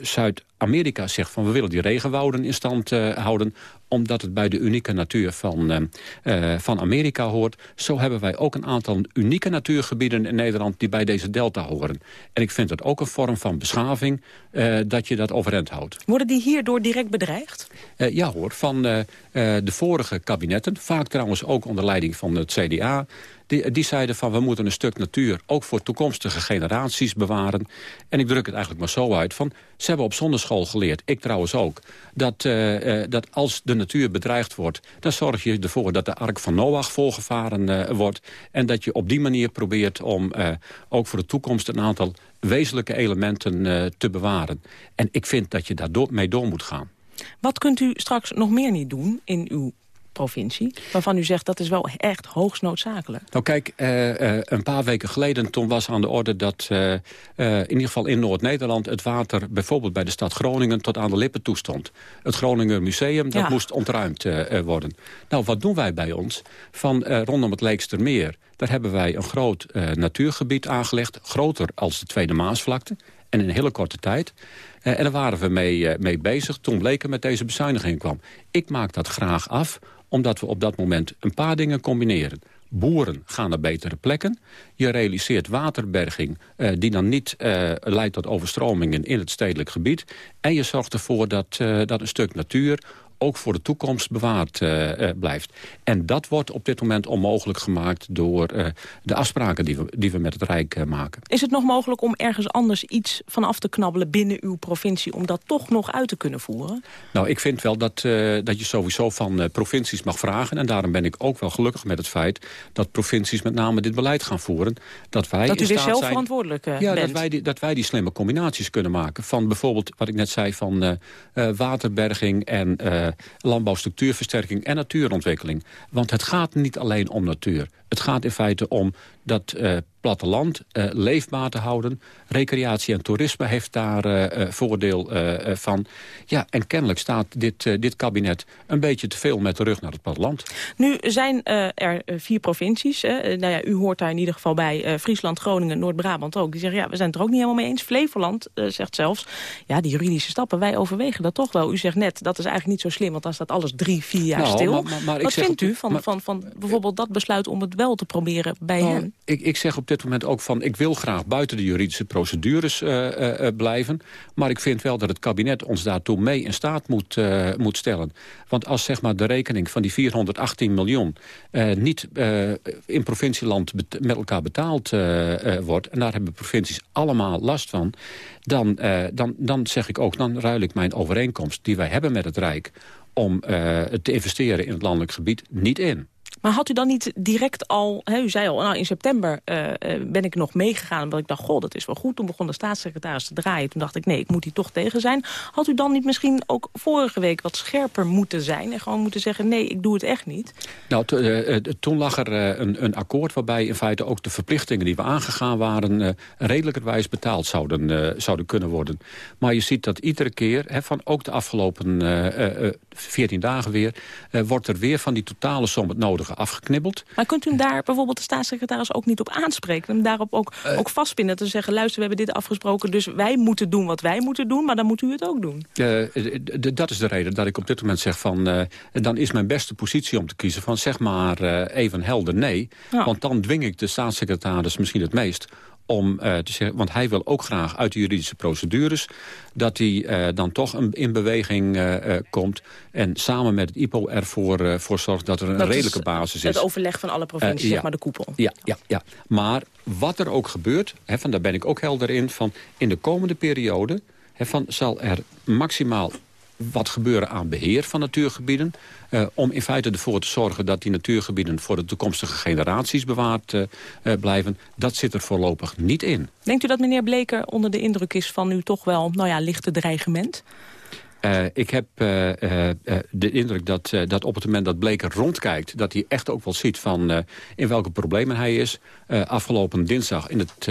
Zuid-Amerika zegt... van we willen die regenwouden in stand houden omdat het bij de unieke natuur van, uh, van Amerika hoort. Zo hebben wij ook een aantal unieke natuurgebieden in Nederland... die bij deze delta horen. En ik vind het ook een vorm van beschaving uh, dat je dat overeind houdt. Worden die hierdoor direct bedreigd? Uh, ja hoor, van de vorige kabinetten. Vaak trouwens ook onder leiding van het CDA... Die, zeiden van we moeten een stuk natuur ook voor toekomstige generaties bewaren. En ik druk het eigenlijk maar zo uit van ze hebben op zonderschool geleerd, ik trouwens ook, dat, uh, uh, dat als de natuur bedreigd wordt... dan zorg je ervoor dat de ark van Noach volgevaren uh, wordt... en dat je op die manier probeert om ook voor de toekomst... een aantal wezenlijke elementen te bewaren. En ik vind dat je daar door, mee door moet gaan. Wat kunt u straks nog meer niet doen in uw provincie... waarvan u zegt dat is wel echt hoogst noodzakelijk? Nou kijk, uh, uh, een paar weken geleden toen was aan de orde dat... Uh, in ieder geval in Noord-Nederland het water bijvoorbeeld bij de stad Groningen... tot aan de lippen toestond. Het Groninger Museum, dat ja. moest ontruimd worden. Nou, wat doen wij bij ons? Van rondom het Leekstermeer, daar hebben wij een groot natuurgebied aangelegd... groter als de Tweede Maasvlakte en in een hele korte tijd... En daar waren we mee, mee bezig toen Bleken met deze bezuiniging kwam. Ik maak dat graag af omdat we op dat moment een paar dingen combineren. Boeren gaan naar betere plekken. Je realiseert waterberging uh, die dan niet uh, leidt tot overstromingen in het stedelijk gebied. En je zorgt ervoor dat, uh, dat een stuk natuur ook voor de toekomst bewaard blijft. En dat wordt op dit moment onmogelijk gemaakt door uh, de afspraken die we, die we met het Rijk maken. Is het nog mogelijk om ergens anders iets van af te knabbelen binnen uw provincie... om dat toch nog uit te kunnen voeren? Nou, ik vind wel dat, dat je sowieso van provincies mag vragen. En daarom ben ik ook wel gelukkig met het feit dat provincies met name dit beleid gaan voeren. Dat wij dat u weer zelf zijn, verantwoordelijk ja, bent. Dat wij, die, dat wij die slimme combinaties kunnen maken. Van bijvoorbeeld, wat ik net zei, van waterberging en landbouwstructuurversterking en natuurontwikkeling. Want het gaat niet alleen om natuur. Het gaat in feite om dat uh, platteland uh, leefbaar te houden. Recreatie en toerisme heeft daar uh, voordeel van. Ja, en kennelijk staat dit, dit kabinet een beetje te veel met de rug naar het platteland. Nu zijn er vier provincies. nou ja, u hoort daar in ieder geval bij Friesland, Groningen, Noord-Brabant ook. Die zeggen, ja, we zijn het er ook niet helemaal mee eens. Flevoland zegt zelfs, ja, die juridische stappen, wij overwegen dat toch wel. U zegt net, dat is eigenlijk niet zo slim, want dan staat alles drie, vier jaar nou, stil. Maar, maar, maar Wat ik vindt u van, maar, van, van bijvoorbeeld dat besluit om het wel te proberen bij nou, hen? Ik, ik zeg op dit moment ook van... ik wil graag buiten de juridische procedures blijven... maar ik vind wel dat het kabinet ons daartoe mee in staat moet, moet stellen. Want als zeg maar, de rekening van die 418 miljoen... niet in provincieland met elkaar betaald wordt... en daar hebben provincies allemaal last van... dan, dan, dan zeg ik ook, dan ruil ik mijn overeenkomst die wij hebben met het Rijk om te investeren in het landelijk gebied niet in. Maar had u dan niet direct al, u zei al, nou, in september uh, ben ik nog meegegaan... omdat ik dacht, goh, dat is wel goed. Toen begon de staatssecretaris te draaien. Toen dacht ik, nee, ik moet hier toch tegen zijn. Had u dan niet misschien ook vorige week wat scherper moeten zijn... en gewoon moeten zeggen, nee, ik doe het echt niet? Nou, uh, toen lag er een, akkoord waarbij in feite ook de verplichtingen... die we aangegaan waren, redelijkerwijs betaald zouden, zouden kunnen worden. Maar je ziet dat iedere keer, van ook de afgelopen 14 dagen weer... wordt er weer van die totale som het nodige afgeknibbeld. Maar kunt u daar bijvoorbeeld de staatssecretaris ook niet op aanspreken? En daarop ook, uh, ook vastbinden te zeggen... luister, we hebben dit afgesproken, dus wij moeten doen wat wij moeten doen... maar dan moet u het ook doen. Uh, dat is de reden dat ik op dit moment zeg van... Uh, dan is mijn beste positie om te kiezen van zeg maar even helder nee. Ja. Want dan dwing ik de staatssecretaris misschien het meest om uh, te zeggen, want hij wil ook graag uit de juridische procedures... dat hij uh, dan toch een, in beweging uh, komt... en samen met het IPO ervoor voor zorgt dat er een dat redelijke is basis is. Het overleg van alle provincies, ja. zeg maar de koepel. Ja, ja, ja. maar wat er ook gebeurt, hè, van, daar ben ik ook helder in... van in de komende periode hè, van, zal er maximaal wat gebeuren aan beheer van natuurgebieden... Uh, om in feite ervoor te zorgen dat die natuurgebieden... voor de toekomstige generaties bewaard uh, uh, blijven. Dat zit er voorlopig niet in. Denkt u dat meneer Bleker onder de indruk is van u toch wel... nou ja, lichte dreigement? Uh, ik heb uh, uh, de indruk dat, dat op het moment dat Bleker rondkijkt... dat hij echt ook wel ziet van in welke problemen hij is. afgelopen dinsdag in, het,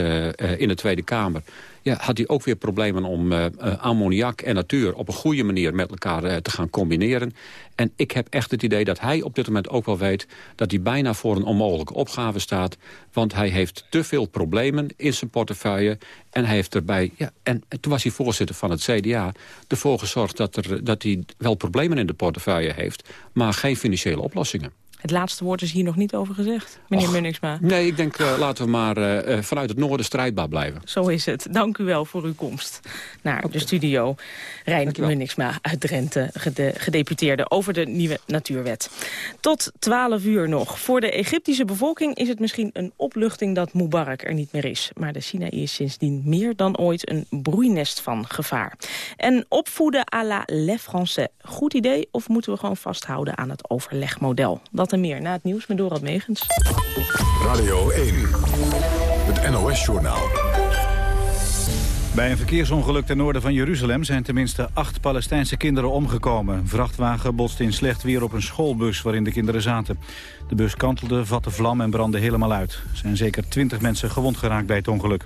in de Tweede Kamer ja, had hij ook weer problemen om uh, ammoniak en natuur... op een goede manier met elkaar uh, te gaan combineren. En ik heb echt het idee dat hij op dit moment ook wel weet... dat hij bijna voor een onmogelijke opgave staat. Want hij heeft te veel problemen in zijn portefeuille. En hij heeft erbij... Ja, en toen was hij voorzitter van het CDA... ervoor gezorgd dat, er, dat hij wel problemen in de portefeuille heeft... maar geen financiële oplossingen. Het laatste woord is hier nog niet over gezegd, meneer Och, Munniksma. Nee, ik denk uh, laten we maar uh, vanuit het noorden strijdbaar blijven. Zo is het. Dank u wel voor uw komst naar okay. de studio. Rijn Munniksma uit Drenthe, gede gedeputeerde over de nieuwe natuurwet. Tot 12 uur nog. Voor de Egyptische bevolking is het misschien een opluchting dat Mubarak er niet meer is. Maar de Sinaï is sindsdien meer dan ooit een broeinest van gevaar. En opvoeden à la Les Français. Goed idee of moeten we gewoon vasthouden aan het overlegmodel? Dat en meer na het nieuws met Dorad Megens. Radio 1, het NOS-journaal. Bij een verkeersongeluk ten noorden van Jeruzalem zijn tenminste acht Palestijnse kinderen omgekomen. Een vrachtwagen botste in slecht weer op een schoolbus waarin de kinderen zaten. De bus kantelde, vatte vlam en brandde helemaal uit. Er zijn zeker twintig mensen gewond geraakt bij het ongeluk.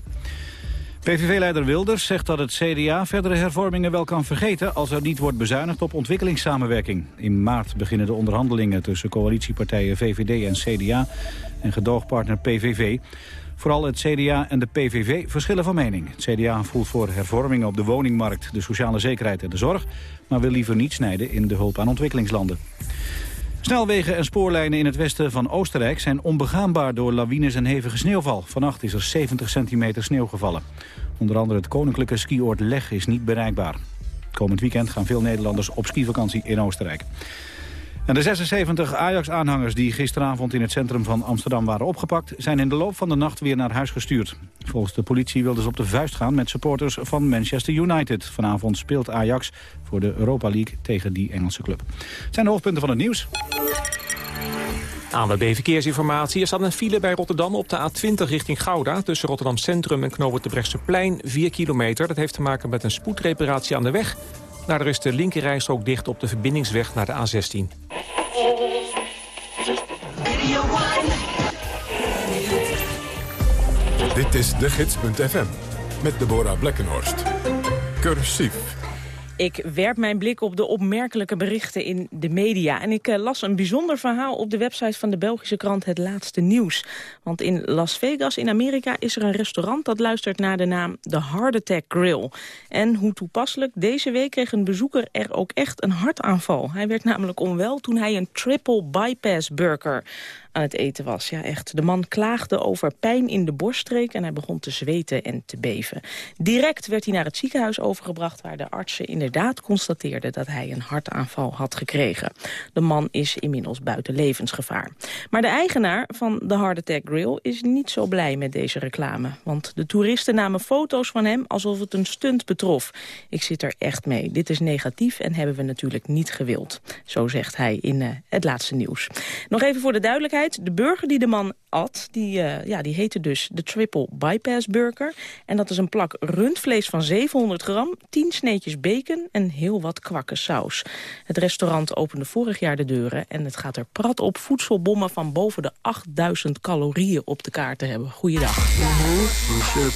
PVV-leider Wilders zegt dat het CDA verdere hervormingen wel kan vergeten... als er niet wordt bezuinigd op ontwikkelingssamenwerking. In maart beginnen de onderhandelingen tussen coalitiepartijen VVD en CDA... en gedoogpartner PVV. Vooral het CDA en de PVV verschillen van mening. Het CDA voelt voor hervormingen op de woningmarkt, de sociale zekerheid en de zorg... maar wil liever niet snijden in de hulp aan ontwikkelingslanden. Snelwegen en spoorlijnen in het westen van Oostenrijk zijn onbegaanbaar door lawines en hevige sneeuwval. Vannacht is er 70 centimeter sneeuw gevallen. Onder andere het koninklijke skioord Leg is niet bereikbaar. Komend weekend gaan veel Nederlanders op skivakantie in Oostenrijk. En de 76 Ajax-aanhangers die gisteravond in het centrum van Amsterdam waren opgepakt... zijn in de loop van de nacht weer naar huis gestuurd. Volgens de politie wilden ze op de vuist gaan met supporters van Manchester United. Vanavond speelt Ajax voor de Europa League tegen die Engelse club. Het zijn de hoofdpunten van het nieuws. ANWB Verkeersinformatie. Er staat een file bij Rotterdam op de A20 richting Gouda... tussen Rotterdam Centrum en Knoopert de Brechtseplein, 4 kilometer. Dat heeft te maken met een spoedreparatie aan de weg. Daardoor is de linkerrijstrook dicht op de verbindingsweg naar de A16. Dit is de gids.fm met Deborah Blekkenhorst. Cursief. Ik werp mijn blik op de opmerkelijke berichten in de media. En ik uh, las een bijzonder verhaal op de website van de Belgische krant Het Laatste Nieuws. Want in Las Vegas in Amerika is er een restaurant dat luistert naar de naam The Heart Attack Grill. En hoe toepasselijk, deze week kreeg een bezoeker er ook echt een hartaanval. Hij werd namelijk onwel toen hij een triple bypass burger aan het eten was. Ja, echt. De man klaagde over pijn in de borststreek en hij begon te zweten en te beven. Direct werd hij naar het ziekenhuis overgebracht... waar de artsen inderdaad constateerden dat hij een hartaanval had gekregen. De man is inmiddels buiten levensgevaar. Maar de eigenaar van de Heart Attack Grill is niet zo blij met deze reclame. Want de toeristen namen foto's van hem alsof het een stunt betrof. Ik zit er echt mee. Dit is negatief en hebben we natuurlijk niet gewild. Zo zegt hij in uh, het laatste nieuws. Nog even voor de duidelijkheid. De burger die de man at, die, uh, ja, die heette dus de Triple Bypass Burger. En dat is een plak rundvlees van 700 gram, 10 sneetjes bacon en heel wat kwakken saus. Het restaurant opende vorig jaar de deuren en het gaat er prat op voedselbommen van boven de 8000 calorieën op de kaart te hebben. Goeiedag. Monsieur,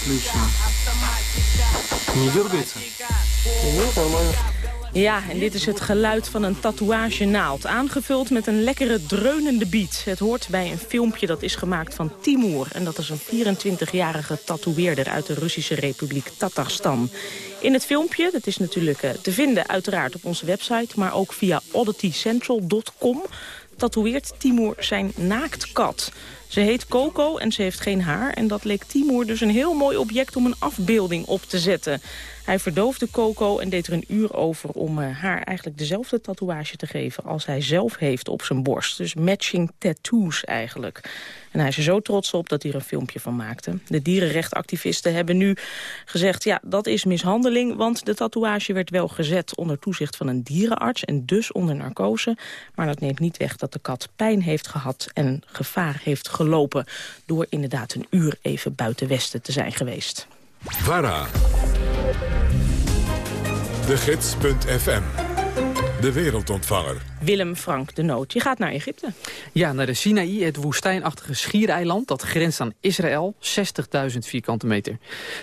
ja, en dit is het geluid van een tatoeagenaald. Aangevuld met een lekkere dreunende beat. Het hoort bij een filmpje dat is gemaakt van Timur. En dat is een 24-jarige tatoeëerder uit de Russische Republiek Tatarstan. In het filmpje, dat is natuurlijk eh, te vinden uiteraard op onze website... maar ook via odditycentral.com tatoeëert Timur zijn naaktkat. Ze heet Coco en ze heeft geen haar. En dat leek Timur dus een heel mooi object om een afbeelding op te zetten. Hij verdoofde Coco en deed er een uur over om uh, haar eigenlijk dezelfde tatoeage te geven als hij zelf heeft op zijn borst. Dus matching tattoos eigenlijk. En hij is er zo trots op dat hij er een filmpje van maakte. De dierenrechtenactivisten hebben nu gezegd, ja, dat is mishandeling, want de tatoeage werd wel gezet onder toezicht van een dierenarts en dus onder narcose. Maar dat neemt niet weg dat de kat pijn heeft gehad en gevaar heeft gelopen door inderdaad een uur even buiten Westen te zijn geweest. VARA. De Gids.fm. De wereldontvanger. Willem Frank de Noot. Je gaat naar Egypte. Ja, naar de Sinaï, het woestijnachtige schiereiland. Dat grenst aan Israël. 60.000 vierkante meter.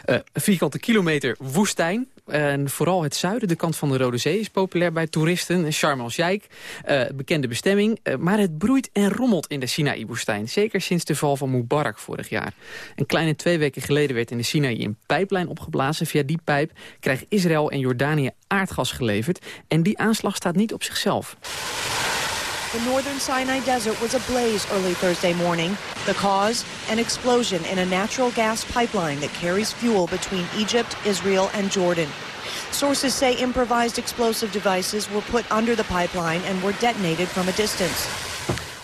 Uh, vierkante kilometer woestijn. En vooral het zuiden, de kant van de Rode Zee, is populair bij toeristen. Sharm el-Sheikh, uh, bekende bestemming. Uh, maar het broeit en rommelt in de Sinaï-woestijn. Zeker sinds de val van Mubarak vorig jaar. Een kleine twee weken geleden werd in de Sinaï een pijplijn opgeblazen. Via die pijp krijgen Israël en Jordanië aardgas geleverd. En die aanslag staat niet op zichzelf. The northern Sinai desert was ablaze early Thursday morning. The cause? An explosion in a natural gas pipeline that carries fuel between Egypt, Israel, and Jordan. Sources say improvised explosive devices were put under the pipeline and were detonated from a distance.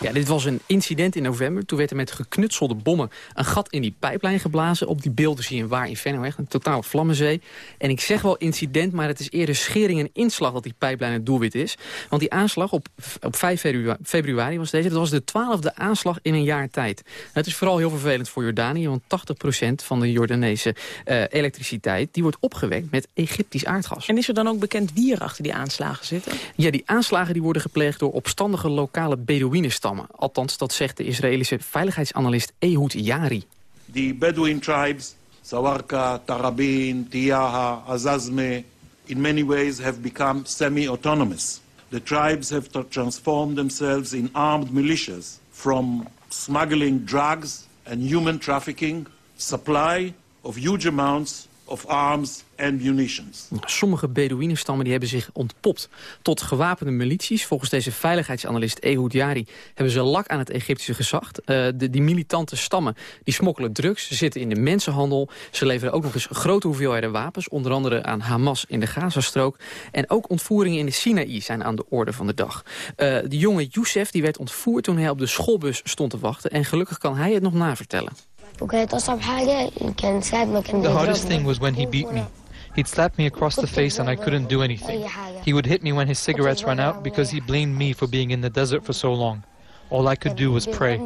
Ja, dit was een incident in november. Toen werd er met geknutselde bommen een gat in die pijplijn geblazen. Op die beelden zie je een waar inferno, echt een totale vlammenzee. En ik zeg wel incident, maar het is eerder schering en inslag dat die pijplijn het doelwit is. Want die aanslag op, op 5 februari was deze. Dat was de twaalfde aanslag in een jaar tijd. Het is vooral heel vervelend voor Jordanië, want 80% van de Jordaanese uh, elektriciteit die wordt opgewekt met Egyptisch aardgas. En is er dan ook bekend wie er achter die aanslagen zitten? Ja, die aanslagen die worden gepleegd door opstandige lokale Bedouinenstammen. Althans, dat zegt de Israëlische veiligheidsanalist Ehud Yari. The Bedouin tribes, Sawarka, Tarabin, Tiyaha, Azazme, in many ways have become semi-autonomous. The tribes have transformed themselves in armed militias from smuggling drugs and human trafficking, supply of huge amounts of arms and munitions. Sommige Bedouinenstammen die hebben zich ontpopt tot gewapende milities. Volgens deze veiligheidsanalist Ehud Yari hebben ze lak aan het Egyptische gezag. Uh, de, die militante stammen die smokkelen drugs, ze zitten in de mensenhandel. Ze leveren ook nog eens grote hoeveelheden wapens, onder andere aan Hamas in de Gazastrook. En ook ontvoeringen in de Sinaï zijn aan de orde van de dag. Uh, de jonge Youssef die werd ontvoerd toen hij op de schoolbus stond te wachten. En gelukkig kan hij het nog navertellen. The hardest thing was when he beat me. He'd slap me across the face and I couldn't do anything. He would hit me when his cigarettes ran out because he blamed me for being in the desert for so long. All I could do was pray.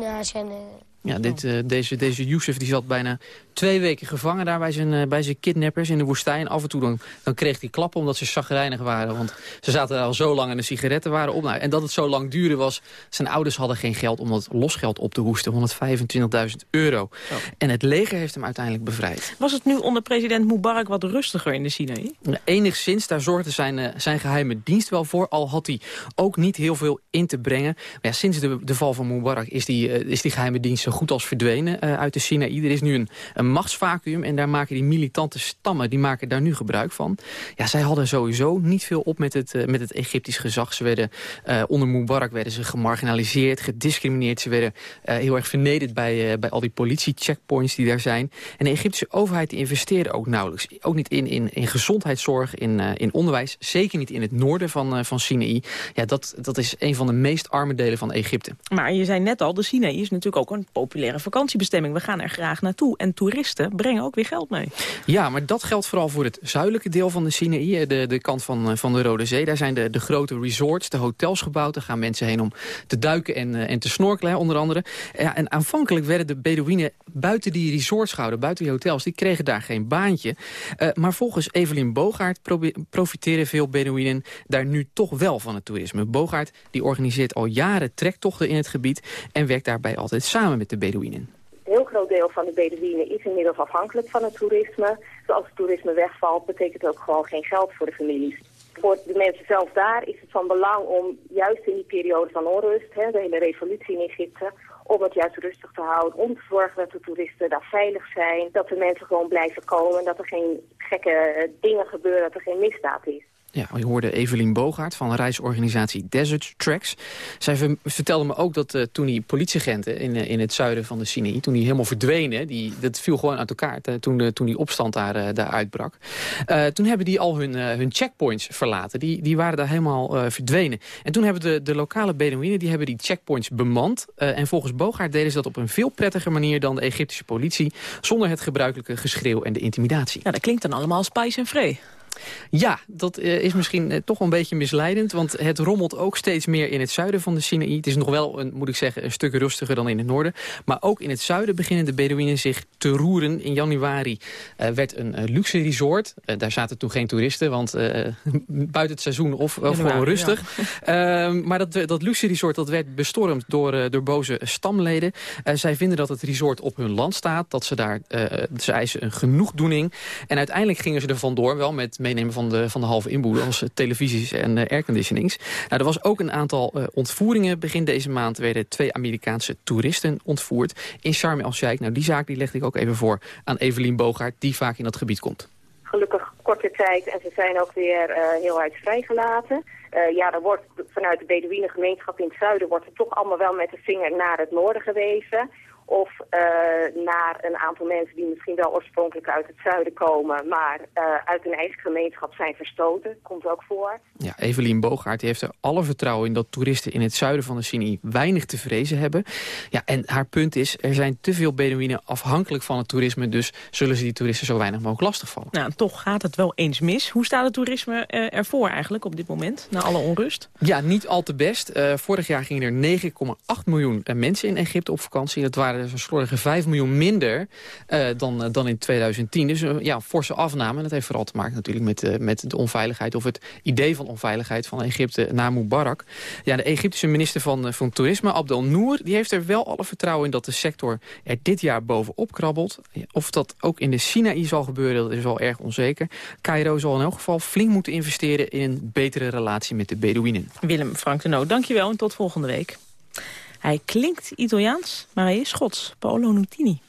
Ja, dit, uh, deze, deze Youssef die zat bijna twee weken gevangen daar bij zijn, uh, bij zijn kidnappers in de woestijn. Af en toe dan, dan kreeg hij klappen omdat ze chagrijnig waren. Want ze zaten al zo lang en de sigaretten waren op. Nou, en dat het zo lang duurde was, zijn ouders hadden geen geld om dat losgeld op te hoesten. 125.000 euro. Oh. En het leger heeft hem uiteindelijk bevrijd. Was het nu onder president Mubarak wat rustiger in de Sinaï? Enigszins, daar zorgde zijn, uh, zijn geheime dienst wel voor. Al had hij ook niet heel veel in te brengen. Maar ja, sinds de, de val van Mubarak is die, is die geheime dienst zo goed als verdwenen uit de Sinaï. Er is nu een, een machtsvacuum en daar maken die militante stammen... die maken daar nu gebruik van. Ja, zij hadden sowieso niet veel op met het, met het Egyptisch gezag. Ze werden, onder Mubarak werden ze gemarginaliseerd, gediscrimineerd. Ze werden heel erg vernederd bij, bij al die politie-checkpoints die daar zijn. En de Egyptische overheid investeerde ook nauwelijks. Ook niet in, in, in gezondheidszorg, in, in onderwijs. Zeker niet in het noorden van, van Sinaï. Ja, dat, dat is een van de meest arme delen van Egypte. Maar je zei net al, de Sinaï is natuurlijk ook een populaire vakantiebestemming. We gaan er graag naartoe. En toeristen brengen ook weer geld mee. Ja, maar dat geldt vooral voor het zuidelijke deel van de Sinaï. De, de kant van, eh, van de Rode Zee. Daar zijn de, de grote resorts, de hotels gebouwd. Daar gaan mensen heen om te duiken en, eh, en te snorkelen, onder andere. Ja, en aanvankelijk werden de Bedouinen buiten die resorts gehouden, buiten die hotels. Die kregen daar geen baantje. Maar volgens Evelien Bogaert profiteren veel Bedouinen daar nu toch wel van het toerisme. Bogaert die organiseert al jaren trektochten in het gebied... en werkt daarbij altijd samen met de Bedouinen. Een heel groot deel van de Bedouinen is inmiddels afhankelijk van het toerisme. Dus als het toerisme wegvalt, betekent het ook gewoon geen geld voor de families. Voor de mensen zelf daar is het van belang om juist in die periode van onrust, hè, de hele revolutie in Egypte, om het juist rustig te houden, om te zorgen dat de toeristen daar veilig zijn, dat de mensen gewoon blijven komen, dat er geen gekke dingen gebeuren, dat er geen misdaad is. Ja, je hoorde Evelien Bogaert van reisorganisatie Desert Tracks. Zij vertelde me ook dat uh, toen die politieagenten in, uh, in het zuiden van de Sinaï... toen die helemaal verdwenen, die, dat viel gewoon uit elkaar... toen, uh, toen die opstand daar, daar uitbrak. toen hebben die al hun, hun checkpoints verlaten. Die, die waren daar helemaal verdwenen. En toen hebben de, de lokale Bedouinen die, hebben die checkpoints bemand. en volgens Bogaert deden ze dat op een veel prettiger manier... dan de Egyptische politie, zonder het gebruikelijke geschreeuw en de intimidatie. Ja, dat klinkt dan allemaal spice en vree. Ja, dat uh, is misschien uh, toch een beetje misleidend. Want het rommelt ook steeds meer in het zuiden van de Sinaï. Het is nog wel, een, moet ik zeggen, een stuk rustiger dan in het noorden. Maar ook in het zuiden beginnen de Bedouinen zich te roeren. In januari uh, werd een luxe resort. daar zaten toen geen toeristen, want buiten het seizoen of, of gewoon rustig. Ja. Ehm, maar dat, dat luxe resort dat werd bestormd door, door boze stamleden. zij vinden dat het resort op hun land staat. Dat ze daar, ze eisen een genoegdoening. En uiteindelijk gingen ze er vandoor wel met meenemen van de, van de halve inboedel... als eh, televisies en uh, airconditionings. Nou, er was ook een aantal uh, ontvoeringen. Begin deze maand werden twee Amerikaanse toeristen ontvoerd... in Sharm el-Sheikh. Nou, die zaak die legde ik ook even voor aan Evelien Bogaert... die vaak in dat gebied komt. Gelukkig korte tijd en ze zijn ook weer heel uit vrijgelaten. Ja, er wordt vanuit de Bedouine gemeenschap in het zuiden... wordt er toch allemaal wel met de vinger naar het noorden gewezen of uh, naar een aantal mensen die misschien wel oorspronkelijk uit het zuiden komen, maar uh, uit hun eigen gemeenschap zijn verstoten. Komt ook voor. Ja, Evelien Boogaard heeft er alle vertrouwen in dat toeristen in het zuiden van de Sinai weinig te vrezen hebben. Ja, en haar punt is, er zijn te veel Bedouinen afhankelijk van het toerisme, dus zullen ze die toeristen zo weinig mogelijk lastigvallen. Nou, toch gaat het wel eens mis. Hoe staat het toerisme uh, ervoor eigenlijk op dit moment, na alle onrust? Ja, niet al te best. vorig jaar gingen er 9,8 miljoen mensen in Egypte op vakantie. Dat waren waren een 5 miljoen minder uh, dan, uh, dan in 2010. Dus uh, ja, forse afname. En dat heeft vooral te maken natuurlijk met, met de onveiligheid... of het idee van onveiligheid van Egypte na Mubarak. Ja, de Egyptische minister van, van Toerisme, Abdel Noor... die heeft er wel alle vertrouwen in dat de sector er dit jaar bovenop krabbelt. Of dat ook in de Sinaï zal gebeuren, dat is wel erg onzeker. Cairo zal in elk geval flink moeten investeren... in een betere relatie met de Bedouinen. Willem Frank de Noot, dankjewel en tot volgende week. Hij klinkt Italiaans, maar hij is Schots. Paolo Nutini.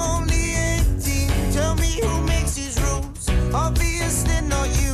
I'm only 18. Tell me who makes these rules. Obviously not you.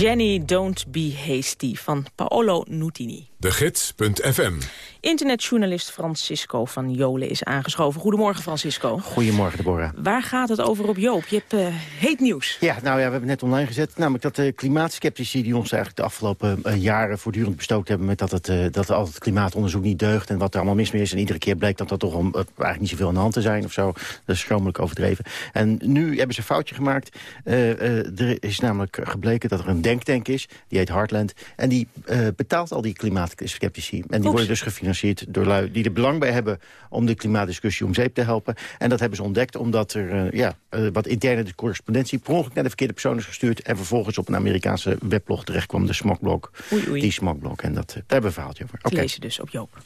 Jenny, Don't Be Hasty van Paolo Nutini. De Gids.fm. Internetjournalist Francisco van Jolen is aangeschoven. Goedemorgen, Francisco. Goedemorgen, Deborah. Waar gaat het over op Joop? Je hebt eh, heet nieuws. Ja, nou ja, we hebben het net online gezet. Namelijk dat de klimaatskeptici die ons eigenlijk de afgelopen eh, jaren voortdurend bestookt hebben... met dat het, eh, dat altijd het klimaatonderzoek niet deugt en wat er allemaal mis mee is. En iedere keer bleek dat er toch om, eh, eigenlijk niet zoveel aan de hand te zijn of zo. Dat is schromelijk overdreven. En nu hebben ze een foutje gemaakt. Eh, eh, er is namelijk gebleken dat er een denktank is. Die heet Heartland. En die eh, betaalt al die klimaatskeptici. En die worden dus gefinancierd door lui die er belang bij hebben... om de klimaatdiscussie om zeep te helpen. En dat hebben ze ontdekt omdat er eh, ja, eh, wat interne correspondentie... per ongeluk naar de verkeerde persoon is gestuurd... en vervolgens op een Amerikaanse weblog terecht kwam, de Smokblog. Oei, oei. Die Smokblog. En dat, eh, daar hebben we een verhaaltje over. Lezen dus op Joop.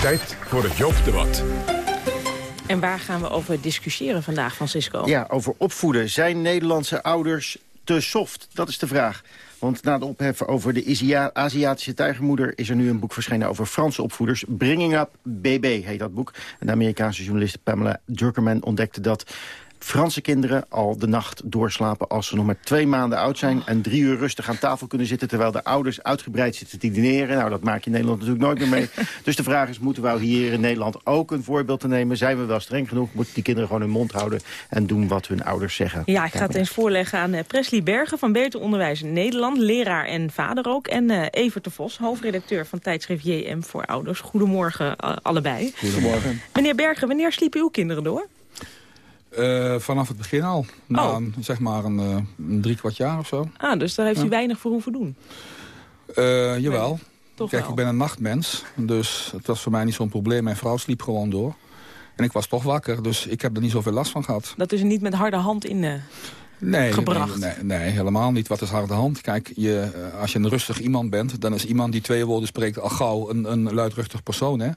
Tijd voor het Joop-debat. En waar gaan we over discussiëren vandaag, Francisco? Ja, over opvoeden. Zijn Nederlandse ouders te soft? Dat is de vraag. Want na de ophef over de Aziatische tijgermoeder... is er nu een boek verschenen over Franse opvoeders. Bringing Up BB heet dat boek. En de Amerikaanse journaliste Pamela Durkerman ontdekte dat... Franse kinderen al de nacht doorslapen als ze nog maar twee maanden oud zijn... en drie uur rustig aan tafel kunnen zitten... terwijl de ouders uitgebreid zitten te dineren. Nou, dat maak je in Nederland natuurlijk nooit meer mee. dus de vraag is, moeten we hier in Nederland ook een voorbeeld te nemen? Zijn we wel streng genoeg? Moeten die kinderen gewoon hun mond houden... en doen wat hun ouders zeggen? Ja, ik ga het eens voorleggen aan eh, Presley Bergen van Beter Onderwijs in Nederland. Leraar en vader ook. En eh, Evert de Vos, hoofdredacteur van tijdschrift JM voor Ouders. Goedemorgen eh, allebei. Goedemorgen. Meneer Bergen, wanneer sliepen uw kinderen door? Eh, vanaf het begin al. Na Oh. een, zeg maar een, eh, een drie kwart jaar of zo. Ah, dus daar heeft u weinig voor hoeven doen. Eh, jawel. toch Kijk, wel. ik ben een nachtmens. Dus het was voor mij niet zo'n probleem. Mijn vrouw sliep gewoon door. En ik was toch wakker. Dus ik heb er niet zoveel last van gehad. Dat is er niet met harde hand in Nee, gebracht. Nee, nee, nee, helemaal niet. Wat is harde hand? Kijk, je, als je een rustig iemand bent... dan is iemand die twee woorden spreekt al gauw een, een luidruchtig persoon. Hè?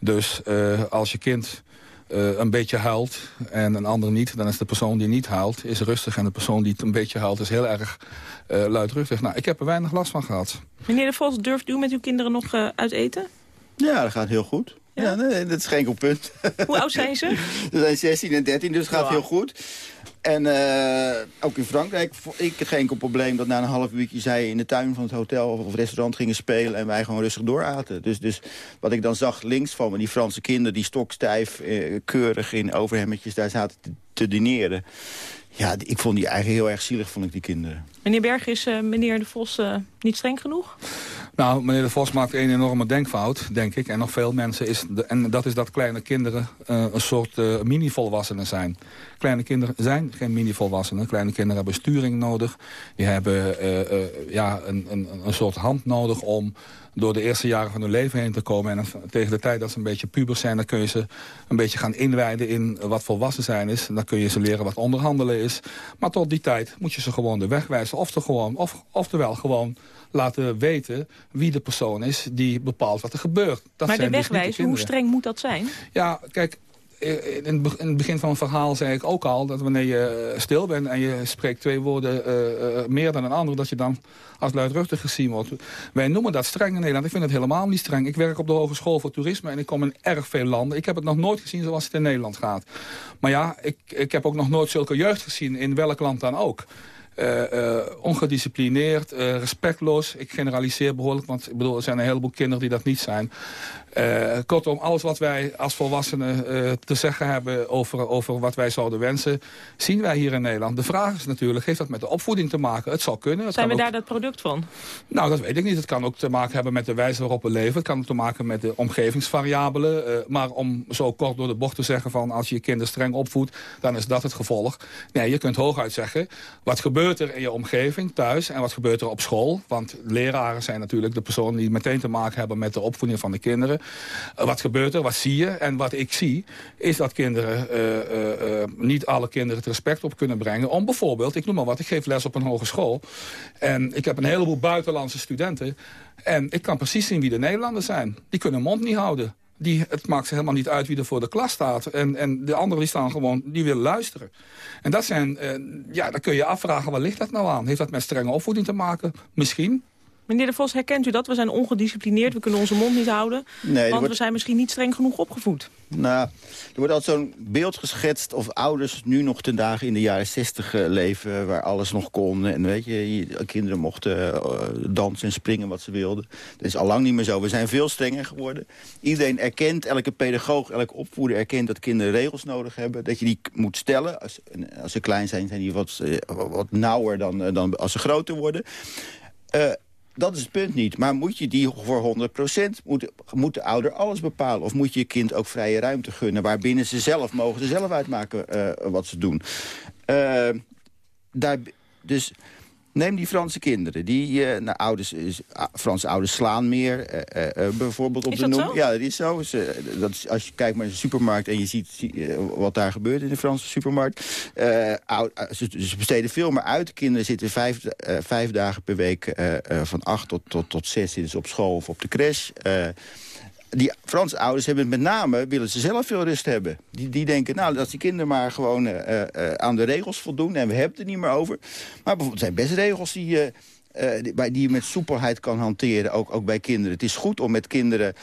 Dus als je kind eh, een beetje huilt en een ander niet... dan is de persoon die niet huilt is rustig... en de persoon die een beetje huilt is heel erg eh, luidruchtig. Nou, ik heb er weinig last van gehad. Meneer de Vos, durft u met uw kinderen nog eh, uit eten? Ja, dat gaat heel goed. Ja, nee, dat is geen enkel punt. Hoe oud zijn ze? Ze zijn 16 en 13, dus het gaat Ja. heel goed. En eh, ook in Frankrijk, ik geen enkel probleem dat na een half uurtje zij in de tuin van het hotel of restaurant gingen spelen en wij gewoon rustig dooraten. Dus, dus wat ik dan zag links van me, die Franse kinderen die stokstijf, eh, keurig in overhemmetjes daar zaten te, te dineren. Ja, ik vond die eigenlijk heel erg zielig, vond ik die kinderen. Meneer Berg, is eh, meneer de Vos eh, niet streng genoeg? Nou, meneer De Vos maakt een enorme denkfout, denk ik. En nog veel mensen. Is de, en dat is dat kleine kinderen uh, een soort uh, mini-volwassenen zijn. Kleine kinderen zijn geen mini-volwassenen. Kleine kinderen hebben sturing nodig. Die hebben uh, ja, een, een, een soort hand nodig om door de eerste jaren van hun leven heen te komen. En tegen de tijd dat ze een beetje puber zijn... dan kun je ze een beetje gaan inwijden in wat volwassen zijn is. En dan kun je ze leren wat onderhandelen is. Maar tot die tijd moet je ze gewoon de weg wijzen. Of, te gewoon, of, oftewel gewoon laten weten wie de persoon is die bepaalt wat er gebeurt. Dat maar de dus weg niet de wijzen, hoe streng moet dat zijn? Ja, kijk, in het be- in het begin van het verhaal zei ik ook al... dat wanneer je eh, stil bent en je spreekt twee woorden eh, eh, meer dan een ander... dat je dan als luidruchtig gezien wordt. Wij noemen dat streng in Nederland. Ik vind het helemaal niet streng. Ik werk op de Hogeschool voor Toerisme en ik kom in erg veel landen. Ik heb het nog nooit gezien zoals het in Nederland gaat. Maar ja, ik, ik heb ook nog nooit zulke jeugd gezien in welk land dan ook. Eh, eh, ongedisciplineerd, eh, respectloos. Ik generaliseer behoorlijk, want ik bedoel, er zijn een heleboel kinderen die dat niet zijn. Kortom, alles wat wij als volwassenen te zeggen hebben over, over wat wij zouden wensen, zien wij hier in Nederland. De vraag is natuurlijk, heeft dat met de opvoeding te maken? Het zal kunnen. Het Zijn we ook- daar dat product van? nou, dat weet ik niet. Het kan ook te maken hebben met de wijze waarop we leven. Het kan ook te maken met de omgevingsvariabelen. Maar om zo kort door de bocht te zeggen van... als je je kinderen streng opvoedt, dan is dat het gevolg. Nee, je kunt hooguit zeggen... wat gebeurt er in je omgeving thuis en wat gebeurt er op school? Want leraren zijn natuurlijk de personen die meteen te maken hebben... met de opvoeding van de kinderen. Eh, wat gebeurt er? Wat zie je? En wat ik zie, is dat kinderen... eh, eh, niet alle kinderen het respect op kunnen brengen... om bijvoorbeeld, ik noem maar wat, ik geef les op een hogeschool... en ik heb een heleboel buitenlandse studenten... En ik kan precies zien wie de Nederlanders zijn. Die kunnen mond niet houden. Die, het maakt ze helemaal niet uit wie er voor de klas staat. En, en de anderen die staan gewoon, die willen luisteren. En dat zijn, eh, ja, dan kun je afvragen, waar ligt dat nou aan? Heeft dat met strenge opvoeding te maken? Misschien. Meneer De Vos, herkent u dat? We zijn ongedisciplineerd, we kunnen onze mond niet houden. Nee, want wordt- we zijn misschien niet streng genoeg opgevoed. Nou, er wordt altijd zo'n beeld geschetst of ouders nu nog ten dagen in de jaren zestig eh, leven... waar alles nog kon. En weet je, kinderen mochten eh, dansen en springen wat ze wilden. Dat is al lang niet meer zo. We zijn veel strenger geworden. Iedereen erkent, elke pedagoog, elke opvoeder erkent... dat kinderen regels nodig hebben. Dat je die moet stellen. Als, als ze klein zijn, zijn die wat, eh, wat nauwer dan, dan als ze groter worden. Eh, dat is het punt niet. Maar moet je die voor 100% moet, moet de ouder alles bepalen? Of moet je je kind ook vrije ruimte gunnen... waarbinnen ze zelf mogen ze zelf uitmaken eh, wat ze doen? Eh, daar, dus neem die Franse kinderen. Die, eh, nou, ouders, is, Franse ouders slaan meer. eh, eh, bijvoorbeeld op Is de dat noem- zo? Ja, dat is zo. Dat is, als je kijkt naar de supermarkt en je ziet zie- wat daar gebeurt in de Franse supermarkt. oud- ze, ze besteden veel meer uit. Kinderen zitten vijf, vijf dagen per week van acht tot, tot, tot zes zitten ze op school of op de crash. Die Franse ouders hebben het met name, willen ze zelf veel rust hebben. Die, die denken, nou, dat die kinderen maar gewoon eh, eh, aan de regels voldoen. En we hebben het er niet meer over. Maar bijvoorbeeld, zijn best regels die... eh, die, bij- die je met soepelheid kan hanteren, ook, ook bij kinderen. Het is goed om met kinderen...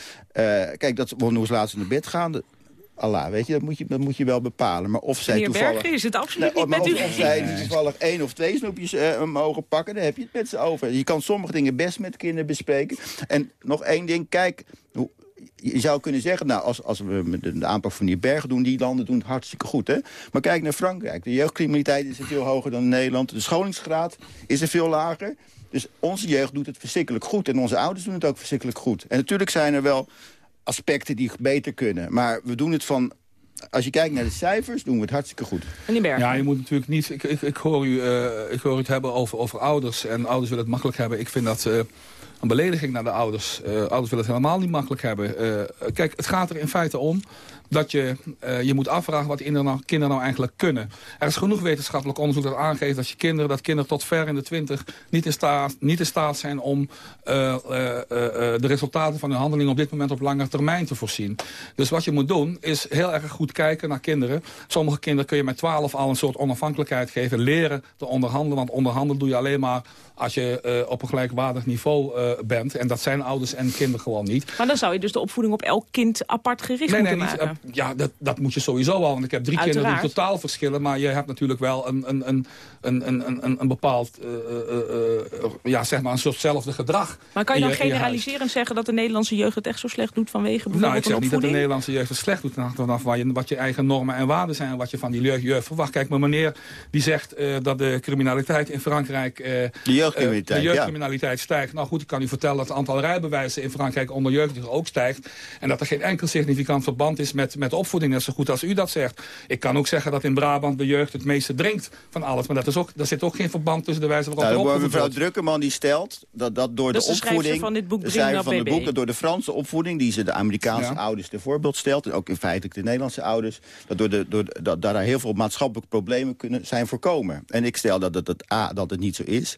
kijk, dat we nog eens laatst naar bed gaan... Allah, weet je dat, moet je, dat moet je wel bepalen. Maar of zij Meneer toevallig... Berger is het absoluut niet met of, u of zij toevallig één of twee snoepjes mogen pakken, dan heb je het met ze over. Je kan sommige dingen best met kinderen bespreken. En nog één ding, kijk... hoe- je zou kunnen zeggen, nou, als, als we de aanpak van die bergen doen... die landen doen het hartstikke goed, hè? Maar kijk naar Frankrijk. De jeugdcriminaliteit is veel hoger dan in Nederland. De scholingsgraad is er veel lager. Dus onze jeugd doet het verschrikkelijk goed. En onze ouders doen het ook verschrikkelijk goed. En natuurlijk zijn er wel aspecten die beter kunnen. Maar we doen het van... Als je kijkt naar de cijfers, doen we het hartstikke goed. Meneer Berger. Ja, je moet natuurlijk niet... Ik, ik, ik, hoor, u, eh, ik hoor u het hebben over, over ouders. En ouders willen het makkelijk hebben. Ik vind dat eh, een belediging naar de ouders. Eh, ouders willen het helemaal niet makkelijk hebben. Eh, kijk, het gaat er in feite om dat je eh, je moet afvragen wat kinderen nou, kinderen nou eigenlijk kunnen. Er is genoeg wetenschappelijk onderzoek dat aangeeft dat je kinderen, dat kinderen tot ver in de twintig niet in staat, niet in staat zijn om eh, eh, de resultaten van hun handeling op dit moment op lange termijn te voorzien. Dus wat je moet doen is heel erg goed kijken naar kinderen. Sommige kinderen kun je met twaalf al een soort onafhankelijkheid geven, leren te onderhandelen. Want onderhandelen doe je alleen maar als je op een gelijkwaardig niveau bent. En dat zijn ouders en kinderen gewoon niet. Maar dan zou je dus de opvoeding op elk kind apart gericht Nee, nee, moeten niet, maken. Ja, dat, dat moet je sowieso al. Want ik heb drie kinderen die totaal verschillen. Maar je hebt natuurlijk wel een, een, een, een, een, een, een bepaald, eh, eh, eh, ja, zeg maar, een soortzelfde gedrag. Maar kan je dan generaliserend zeggen dat de Nederlandse jeugd het echt zo slecht doet vanwege Nou, bijvoorbeeld ik zeg niet dat de? Nederlandse jeugd het slecht doet. nou, Vanaf waar je, wat je eigen normen en waarden zijn. En wat je van die jeugd, jeugd verwacht. Kijk, mijn meneer die zegt eh, dat de criminaliteit in Frankrijk... eh, De jeugdcriminaliteit, de ja. jeugdcriminaliteit stijgt. Nou goed, ik kan u vertellen dat het aantal rijbewijzen in Frankrijk onder jeugdigen ook stijgt. En dat er geen enkel significant verband is met, met opvoeding. Net zo goed als u dat zegt. Ik kan ook zeggen dat in Brabant de jeugd het meeste drinkt van alles. Maar dat is ook, daar zit ook geen verband tussen de wijze waarop Nou, er opgevoed mevrouw. Drukkerman die stelt dat, dat door Dat is de opvoeding... van dit boek de van de BB. boeken, door de Franse opvoeding... die ze de Amerikaanse Ja. ouders ten voorbeeld stelt... en ook in feite de Nederlandse ouders... dat, door de, door de- dat daar heel veel maatschappelijke problemen kunnen zijn voorkomen. En ik stel dat het, dat, A, dat het niet zo is.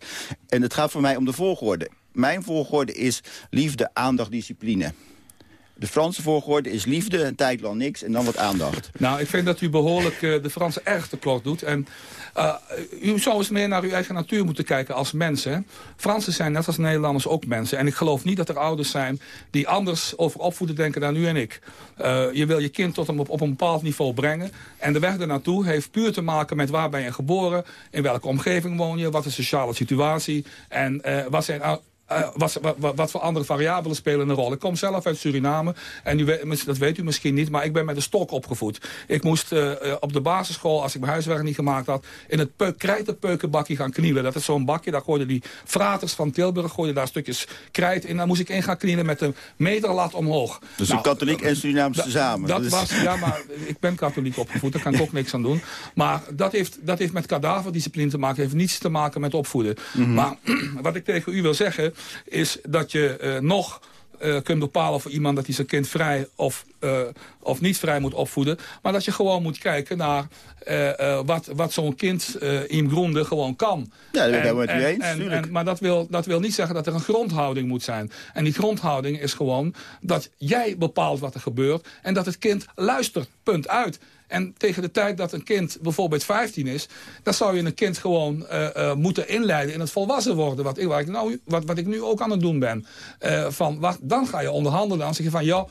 En het gaat voor mij om de volgorde. Mijn volgorde is liefde, aandacht, discipline. De Franse volgorde is liefde, een tijd lang niks en dan wat aandacht. Nou, ik vind dat u behoorlijk eh, de Franse erg tekort doet. En eh, u zou eens meer naar uw eigen natuur moeten kijken als mensen. Fransen zijn net als Nederlanders ook mensen. En ik geloof niet dat er ouders zijn die anders over opvoeden denken dan u en ik. Eh, je wil je kind tot een, op, op een bepaald niveau brengen. En de weg ernaartoe heeft puur te maken met waar ben je geboren... in welke omgeving woon je, wat de sociale situatie... en eh, wat zijn... eh, wat, wat, wat- voor andere variabelen spelen een rol? Ik kom zelf uit Suriname en u dat weet u misschien niet, maar ik ben met een stok opgevoed. Ik moest eh, eh, op de basisschool, als ik mijn huiswerk niet gemaakt had, in het peuk, krijtenpeukenbakje gaan knielen. Dat is zo'n bakje, daar gooiden die fraters van Tilburg gooiden daar stukjes krijt in. Daar moest ik in gaan knielen met een meterlat omhoog. Dus Nou, een katholiek en Surinaams da- tezamen. Dat Dus- was, ja, maar ik ben katholiek opgevoed, daar kan ik ook niks aan doen. Maar dat heeft, dat heeft met kadaverdiscipline te maken, heeft niets te maken met opvoeden. Mhm. Maar wat ik tegen u wil zeggen, is dat je eh, nog eh, kunt bepalen voor iemand dat hij zijn kind vrij of, eh, of niet vrij moet opvoeden. Maar dat je gewoon moet kijken naar wat, wat zo'n kind in gronde gewoon kan. Ja, dat ben ik met u en- eens, en- en- maar dat wil, dat wil niet zeggen dat er een grondhouding moet zijn. En die grondhouding is gewoon dat jij bepaalt wat er gebeurt... en dat het kind luistert, punt uit. En tegen de tijd dat een kind bijvoorbeeld 15 is... dan zou je een kind gewoon eh, eh, moeten inleiden in het volwassen worden. Wat ik, ik nou, wat, wat ik nu ook aan het doen ben. Eh, van, dan ga je onderhandelen. Dan zeg je van, ja,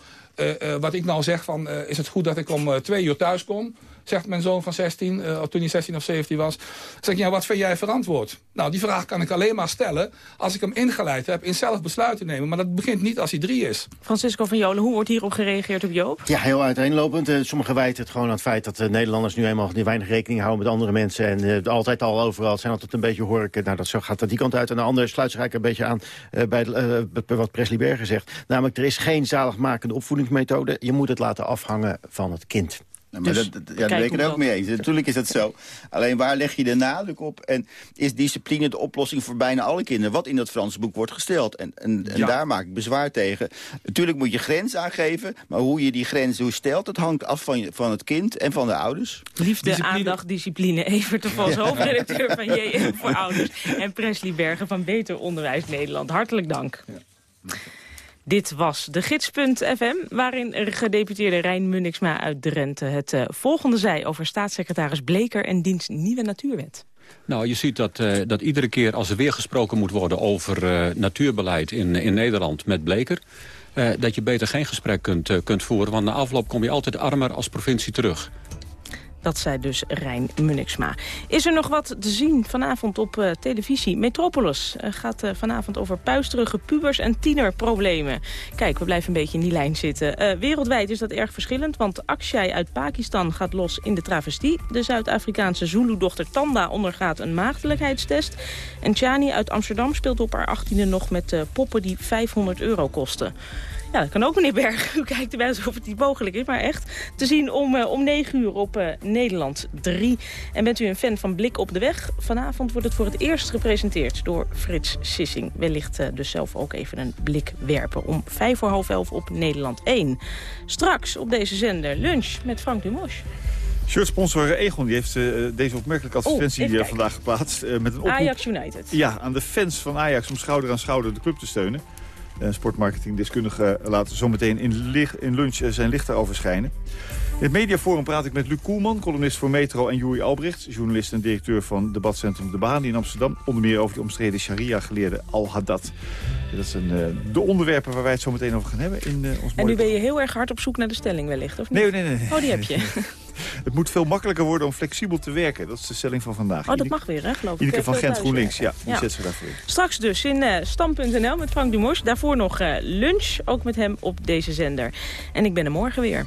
wat ik nou zeg van... is het goed dat ik om twee uur thuis kom... Zegt mijn zoon van 16, eh, toen hij 16 of 17 was. Zeg ik, ja, wat vind jij verantwoord? Nou, die vraag kan ik alleen maar stellen als ik hem ingeleid heb in zelf besluiten nemen. Maar dat begint niet als hij drie is. Francisco van Jolen, hoe wordt hierop gereageerd op Joop? Ja, heel uiteenlopend. Eh, sommigen wijten het gewoon aan het feit dat de Nederlanders nu eenmaal weinig rekening houden met andere mensen. En eh, altijd al overal zijn altijd een beetje horken. Nou, dat zo gaat dat die kant uit. En de andere sluit zich eigenlijk een beetje aan eh, bij, de, eh, bij wat Presley Berger zegt. Namelijk, er is geen zaligmakende opvoedingsmethode. Je moet het laten afhangen van het kind. Ja, maar Dus, dat, dat- ja, daar ben ik het ook dat- mee eens. Natuurlijk is dat zo. Alleen waar leg je de nadruk op? En is discipline de oplossing voor bijna alle kinderen? Wat in dat Franse boek wordt gesteld. En, en, en Ja. daar maak ik bezwaar tegen. Natuurlijk moet je grens aangeven. Maar hoe je die grens hoe stelt, dat hangt af van, je, van het kind en van de ouders. Liefde, aandacht, discipline. Evert de Vos, Ja. hoofdredacteur van JM voor Ouders. En Presley Bergen van Beter Onderwijs Nederland. Hartelijk dank. Dit was de gids.fm, waarin gedeputeerde Rijn Munniksma uit Drenthe... het eh, volgende zei over staatssecretaris Bleker en diens nieuwe natuurwet. Nou, je ziet dat, eh, dat iedere keer als er weer gesproken moet worden over eh, natuurbeleid in, in Nederland met Bleker... dat je beter geen gesprek kunt, kunt voeren, want na afloop kom je altijd armer als provincie terug. Dat zei dus Rijn Munniksma. Is er nog wat te zien vanavond op eh, televisie? Metropolis eh, gaat eh, vanavond over puisterige pubers en tienerproblemen. Kijk, we blijven een beetje in die lijn zitten. Wereldwijd is dat erg verschillend, want Akshay uit Pakistan gaat los in de travestie. De Zuid-Afrikaanse Zulu-dochter Tanda ondergaat een maagdelijkheidstest. En Chani uit Amsterdam speelt op haar 18e nog met poppen die 500 euro kosten. Ja, dat kan ook, meneer Berg. U kijkt erbij alsof het niet mogelijk is, maar echt. Te zien om, eh, om 9 uur op eh, Nederland 3. En bent u een fan van Blik op de Weg? Vanavond wordt het voor het eerst gepresenteerd door Frits Sissing. Wellicht eh, dus zelf ook even een blik werpen. Om vijf voor half elf op Nederland 1. Straks op deze zender lunch met Frank Dumos. Shirtsponsor Egon die heeft deze opmerkelijke advertentie Oh, kijken. vandaag geplaatst. met een oproep Ajax United. ja, aan de fans van Ajax om schouder aan schouder de club te steunen. Een sportmarketingdeskundige laat zometeen in, in lunch eh, zijn licht daarover schijnen. In het mediaforum praat ik met Luc Koelman, columnist voor Metro... en Juri Albrecht, journalist en directeur van debatcentrum De Baan in Amsterdam. Onder meer over de omstreden sharia-geleerde Al-Haddad. Dat zijn eh, de onderwerpen waar wij het zo meteen over gaan hebben in eh, ons En nu ben je heel erg hard op zoek naar de stelling wellicht, of niet? Nee, nee, nee. Oh, die heb je. Het moet veel makkelijker worden om flexibel te werken. Dat is de stelling van vandaag. Oh, dat mag weer, hè, geloof ik. Ineke van Gent GroenLinks, ja, die zet ze daarvoor in. Straks dus in eh Stam.nl met Frank Dumos. Daarvoor nog lunch, ook met hem op deze zender. En ik ben er morgen weer.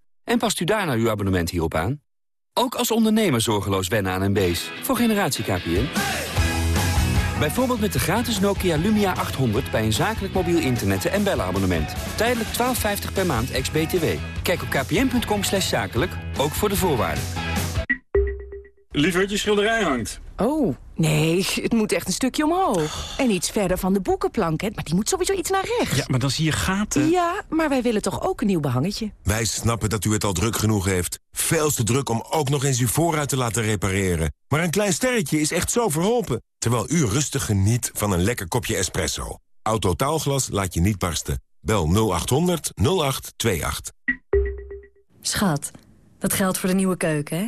En past u daarna uw abonnement hierop aan? Ook als ondernemer zorgeloos wennen aan MB's. Voor generatie KPN. Bijvoorbeeld met de gratis Nokia Lumia 800 bij een zakelijk mobiel internet- en bellenabonnement. Tijdelijk 12,50 per maand ex-BTW. Kijk op kpn.com slash zakelijk, ook voor de voorwaarden. Lieverd, je schilderij hangt. Oh, nee, het moet echt een stukje omhoog. En iets verder van de boekenplank, hè? maar die moet sowieso iets naar rechts. Ja, maar dan zie je gaten. Ja, maar wij willen toch ook een nieuw behangetje? Wij snappen dat u het al druk genoeg heeft. Veel te druk om ook nog eens uw voorruit te laten repareren. Maar een klein sterretje is echt zo verholpen. Terwijl u rustig geniet van een lekker kopje espresso. Auto taalglas laat je niet barsten. Bel 0800 0828. Schat, dat geldt voor de nieuwe keuken, hè?